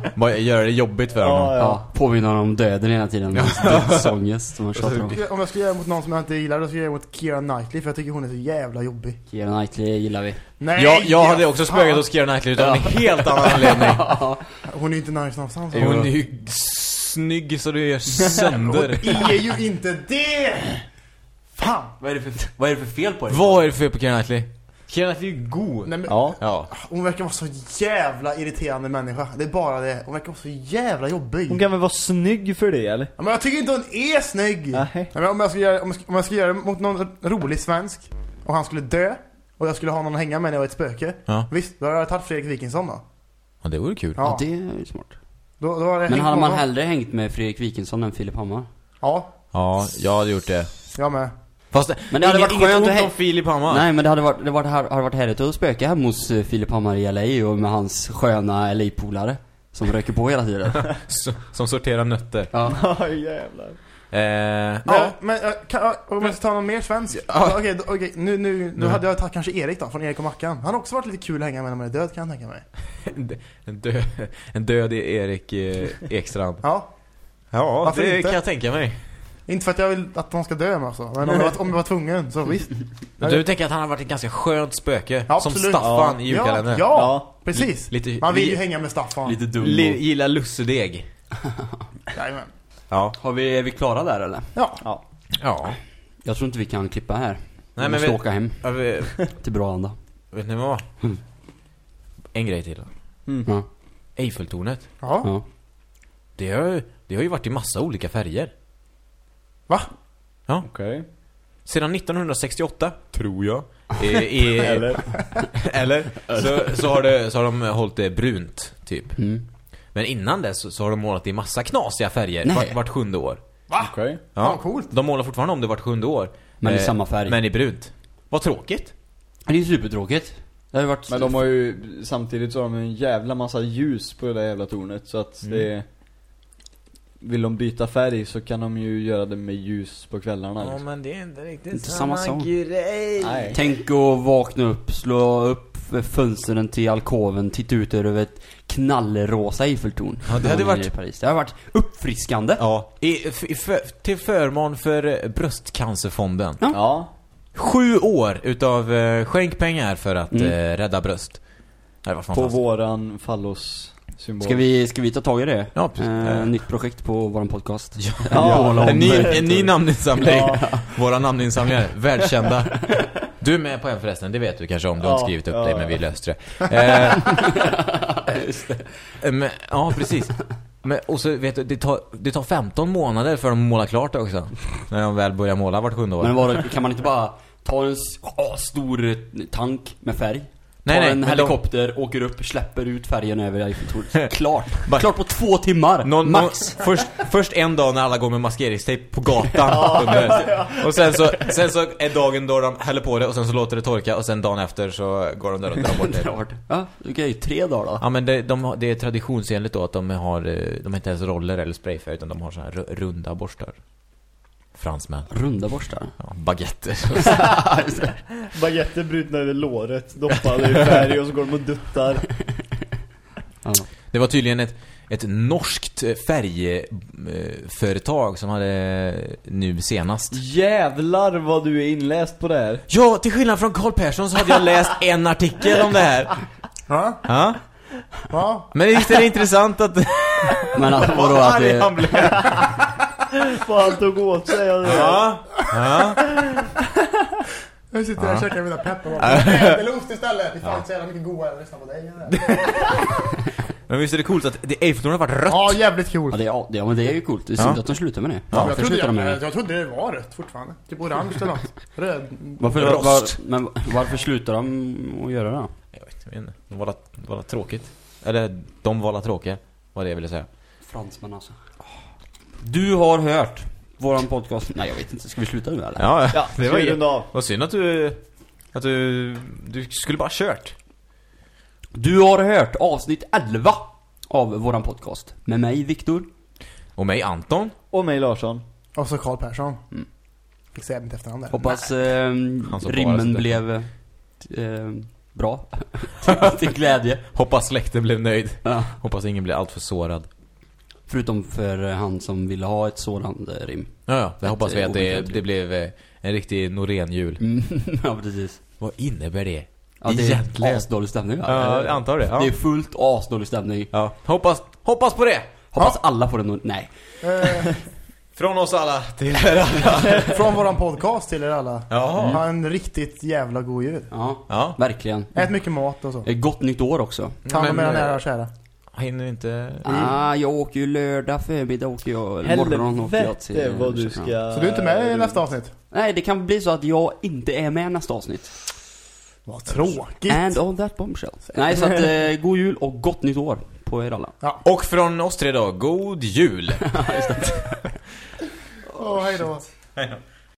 Bara göra det jobbigt för honom. Ja, Ja, påminner honom om döden hela tiden. Dödsångest som han tjatar om. Om jag ska göra mot någon som jag inte gillar, då ska jag göra mot Keira Knightley för jag tycker hon är så jävla jobbig. Keira Knightley gillar vi. Nej! Jag, jag hade också spökat hos Keira Knightley utan en helt annan anledning. Hon är ju inte nice någonstans. Hon är ju snygg så det gör sönder. Hon är ju inte det! Fan! Vad är det för, vad är det för fel på dig? Vad är det för fel på Keira Knightley? Keira Knightley är ju god. Nej, men, Ja. Ja. Hon verkar vara så jävla irriterande människa. Det är bara det. Hon verkar vara så jävla jobbig. Hon kan väl vara snygg för det eller? Ja, men jag tycker inte hon är snygg. Nej. Men om, jag ska göra, om, jag ska, om jag ska göra det mot någon rolig svensk och han skulle dö och jag skulle ha någon att hänga med när jag var ett spöke. Ja. Visst, då hade jag tagit Fredrik Wikingsson då. ja, det vore kul. Ja, Ja, det är ju smart. då, då hade Men hade man hellre hängt med Fredrik Wikingsson än Filip Hammar? Ja, Ja, jag hade gjort det. jag med. Fast Men det hade inget, varit inget skönt ont att hä- om Filip Hammar. Nej men det hade varit, det var, hade varit härligt att spöka hemma hos eh, Filip Hammar i LA och med hans sköna LA-polare. Som röker på hela tiden. Som sorterar nötter. ja. Jävlar. Eh, ja. men jag kan, om jag ska ta någon mer svensk? Ja. Okej, då- okej, nu, nu, nu Nu. hade jag tagit kanske Erik då, från Erik och Mackan. Han har också varit lite kul att hänga med när man är död kan jag tänka mig. En, död, en död i Erik eh, Ekstrand. Ja, Ja, Varför det inte? kan jag tänka mig. Inte för att jag vill att de ska dö men alltså. Men om jag, var- om jag var tvungen så visst. Men du tänker att han har varit ett ganska skönt spöke. Ja, som. Staffan Ja. i julkalendern. Ja, Ja. precis. Lite, Man vill ju hänga med Staffan. Lite dum gillar lussedeg. Jajamän. Ja. Har vi, är vi klara där eller? Ja. Ja. Ja. Jag tror inte vi kan klippa här. Nej, vi men måste vi- åka hem vi- till Brolanda. Vet ni vad? Mm. En grej till. Mm. Ja. Eiffeltornet. Ja. ja. Det har, det har ju varit i massa olika färger. Va? Okej. Sedan 1968, tror jag. I, i, Eller? eller så, så, har det, så har de hållit det brunt, typ. Mm. Men innan dess så, så har de målat i massa knasiga färger Nej. vart, vart sjunde år. Okej. Ja, coolt. De målar fortfarande om det vart sjunde år. Men i Eh, samma färg. Men i brunt. Vad tråkigt. Det är ju supertråkigt. Det har varit... Men de har ju, samtidigt så har de en jävla massa ljus på det där jävla tornet så att Mm. det Vill de byta färg så kan de ju göra det med ljus på kvällarna liksom. men det är inte riktigt Inte samma sak. grej. Nej. Tänk att vakna upp, slå upp fönstren till alkoven, titta ut över ett knallrosa Eiffeltorn. Ja, det hade varit- i Paris. Det har varit uppfriskande. Ja, i, f, i, för, till förmån för eh, bröstcancerfonden. Ja. Sju år utav eh, skänkpengar för att Mm. eh, rädda bröst. Vad fan På fanns det? Fallos-symbol. Ska vi, ska vi ta tag i det? Ja, precis. Eh, Eh. nytt projekt på våran podcast. Ja, en, ny, en ny namninsamling. Ja. Våra namninsamlingar, världskända. Du är med på en förresten, det vet du kanske om du har inte Ja, skrivit upp ja. det, men vi löste det. Eh, men, ja, precis. Men, och så vet du, det tar, det tar 15 månader för dem att måla klart det också. När de väl börjar måla vart sjunde år. Men var, kan man inte bara ta en ah, stor eh, tank med färg? Nej, ta nej, en men de- helikopter, åker upp, släpper ut färgen över Eiffeltornet. Klart! Klart på två timmar! Någon, Max! Någon, först, först en dag när alla går med maskeringstejp på gatan under. Och sen så, sen så är dagen då de häller på det och sen så låter det torka och sen dagen efter så går de där och drar bort det. Klart. Ja, okej, tre dagar då. Ja men det, de, det är traditionsenligt då att de har, eh, de har inte ens roller eller sprayfärg utan de har så här ru- runda borstar. Fransmän. Runda borstar. Ja, baguetter. Baguetter brutna över låret, doppade i färg och så går de och duttar. Det var tydligen ett, ett norskt färgföretag som hade nu senast. Jävlar vad du är inläst på det här. Ja, till skillnad från Carl Persson så hade jag läst en artikel om det här. Ja, Ja, ja. men visst är det intressant att... Men att, vadå att det... han blev. Vad han tog åt sig. Ja, ja. Jag sitter här och käkar mina peppar och bara Ädelost istället! Det är fan inte så jävla mycket godare att lyssna på dig. Men visst är det coolt att det Eiffeltornet har varit rött? Ja, jävligt cool. Ja, det, är, ja, men det är ju coolt. Det är Ja. synd att de slutar med det. Ja, jag, trodde, de jag, med det? jag trodde det var rött fortfarande. Typ orange eller något. Röd. Varför, Rost. var, men varför slutar de att göra det? Jag vet, jag vet inte. Det var var tråkigt. Eller, de var tråkiga. Var det jag ville säga. Fransmän alltså. Du har hört våran podcast. Nej, jag vet inte. Ska vi sluta nu eller? Ja, Ja, det ska var ju... av? Vad synd att du... Att du... Du skulle bara kört. Du har hört avsnitt 11 av våran podcast. Med mig, Viktor. Och mig, Anton. Och mig Larsson. Och så Karl Persson. Mm. Fick säga mitt efternamn där. Hoppas eh, rimmen blev eh, bra. Till glädje. Hoppas släkten blev nöjd. Ja. Hoppas ingen blev alltför sårad. Förutom för eh, han som ville ha ett sådant eh, rim. Ja, ja. Ett, hoppas vi att det, det blev eh, en riktig Norén-jul. Mm, ja, precis. Vad innebär det? Ja, det är Egentligen. asdålig stämning? Ja, Eller? jag antar det. Ja. Det är fullt asdålig stämning. ja. Hoppas, hoppas på det! Hoppas alla får en... Nej. Eh, Från oss alla till er alla. från våran podcast till er alla. Jaha. Ha en riktigt jävla god jul. Ja, Ja. verkligen. Ät mycket mat och så. Eh, Gott nytt år också. Ta hand om era nära och kära. Hinner inte... Ah, jag åker ju lördag förmiddag åker jag. Imorgon åker jag till... Helvete vad du ska... Så du är inte med i nästa avsnitt? Nej, det kan bli så att jag inte är med nästa avsnitt. Vad tråkigt. And on that bombshell. Nej, så att eh, god jul och gott nytt år på er alla. Och från oss tre då, god jul! Åh, hej då. Hej då.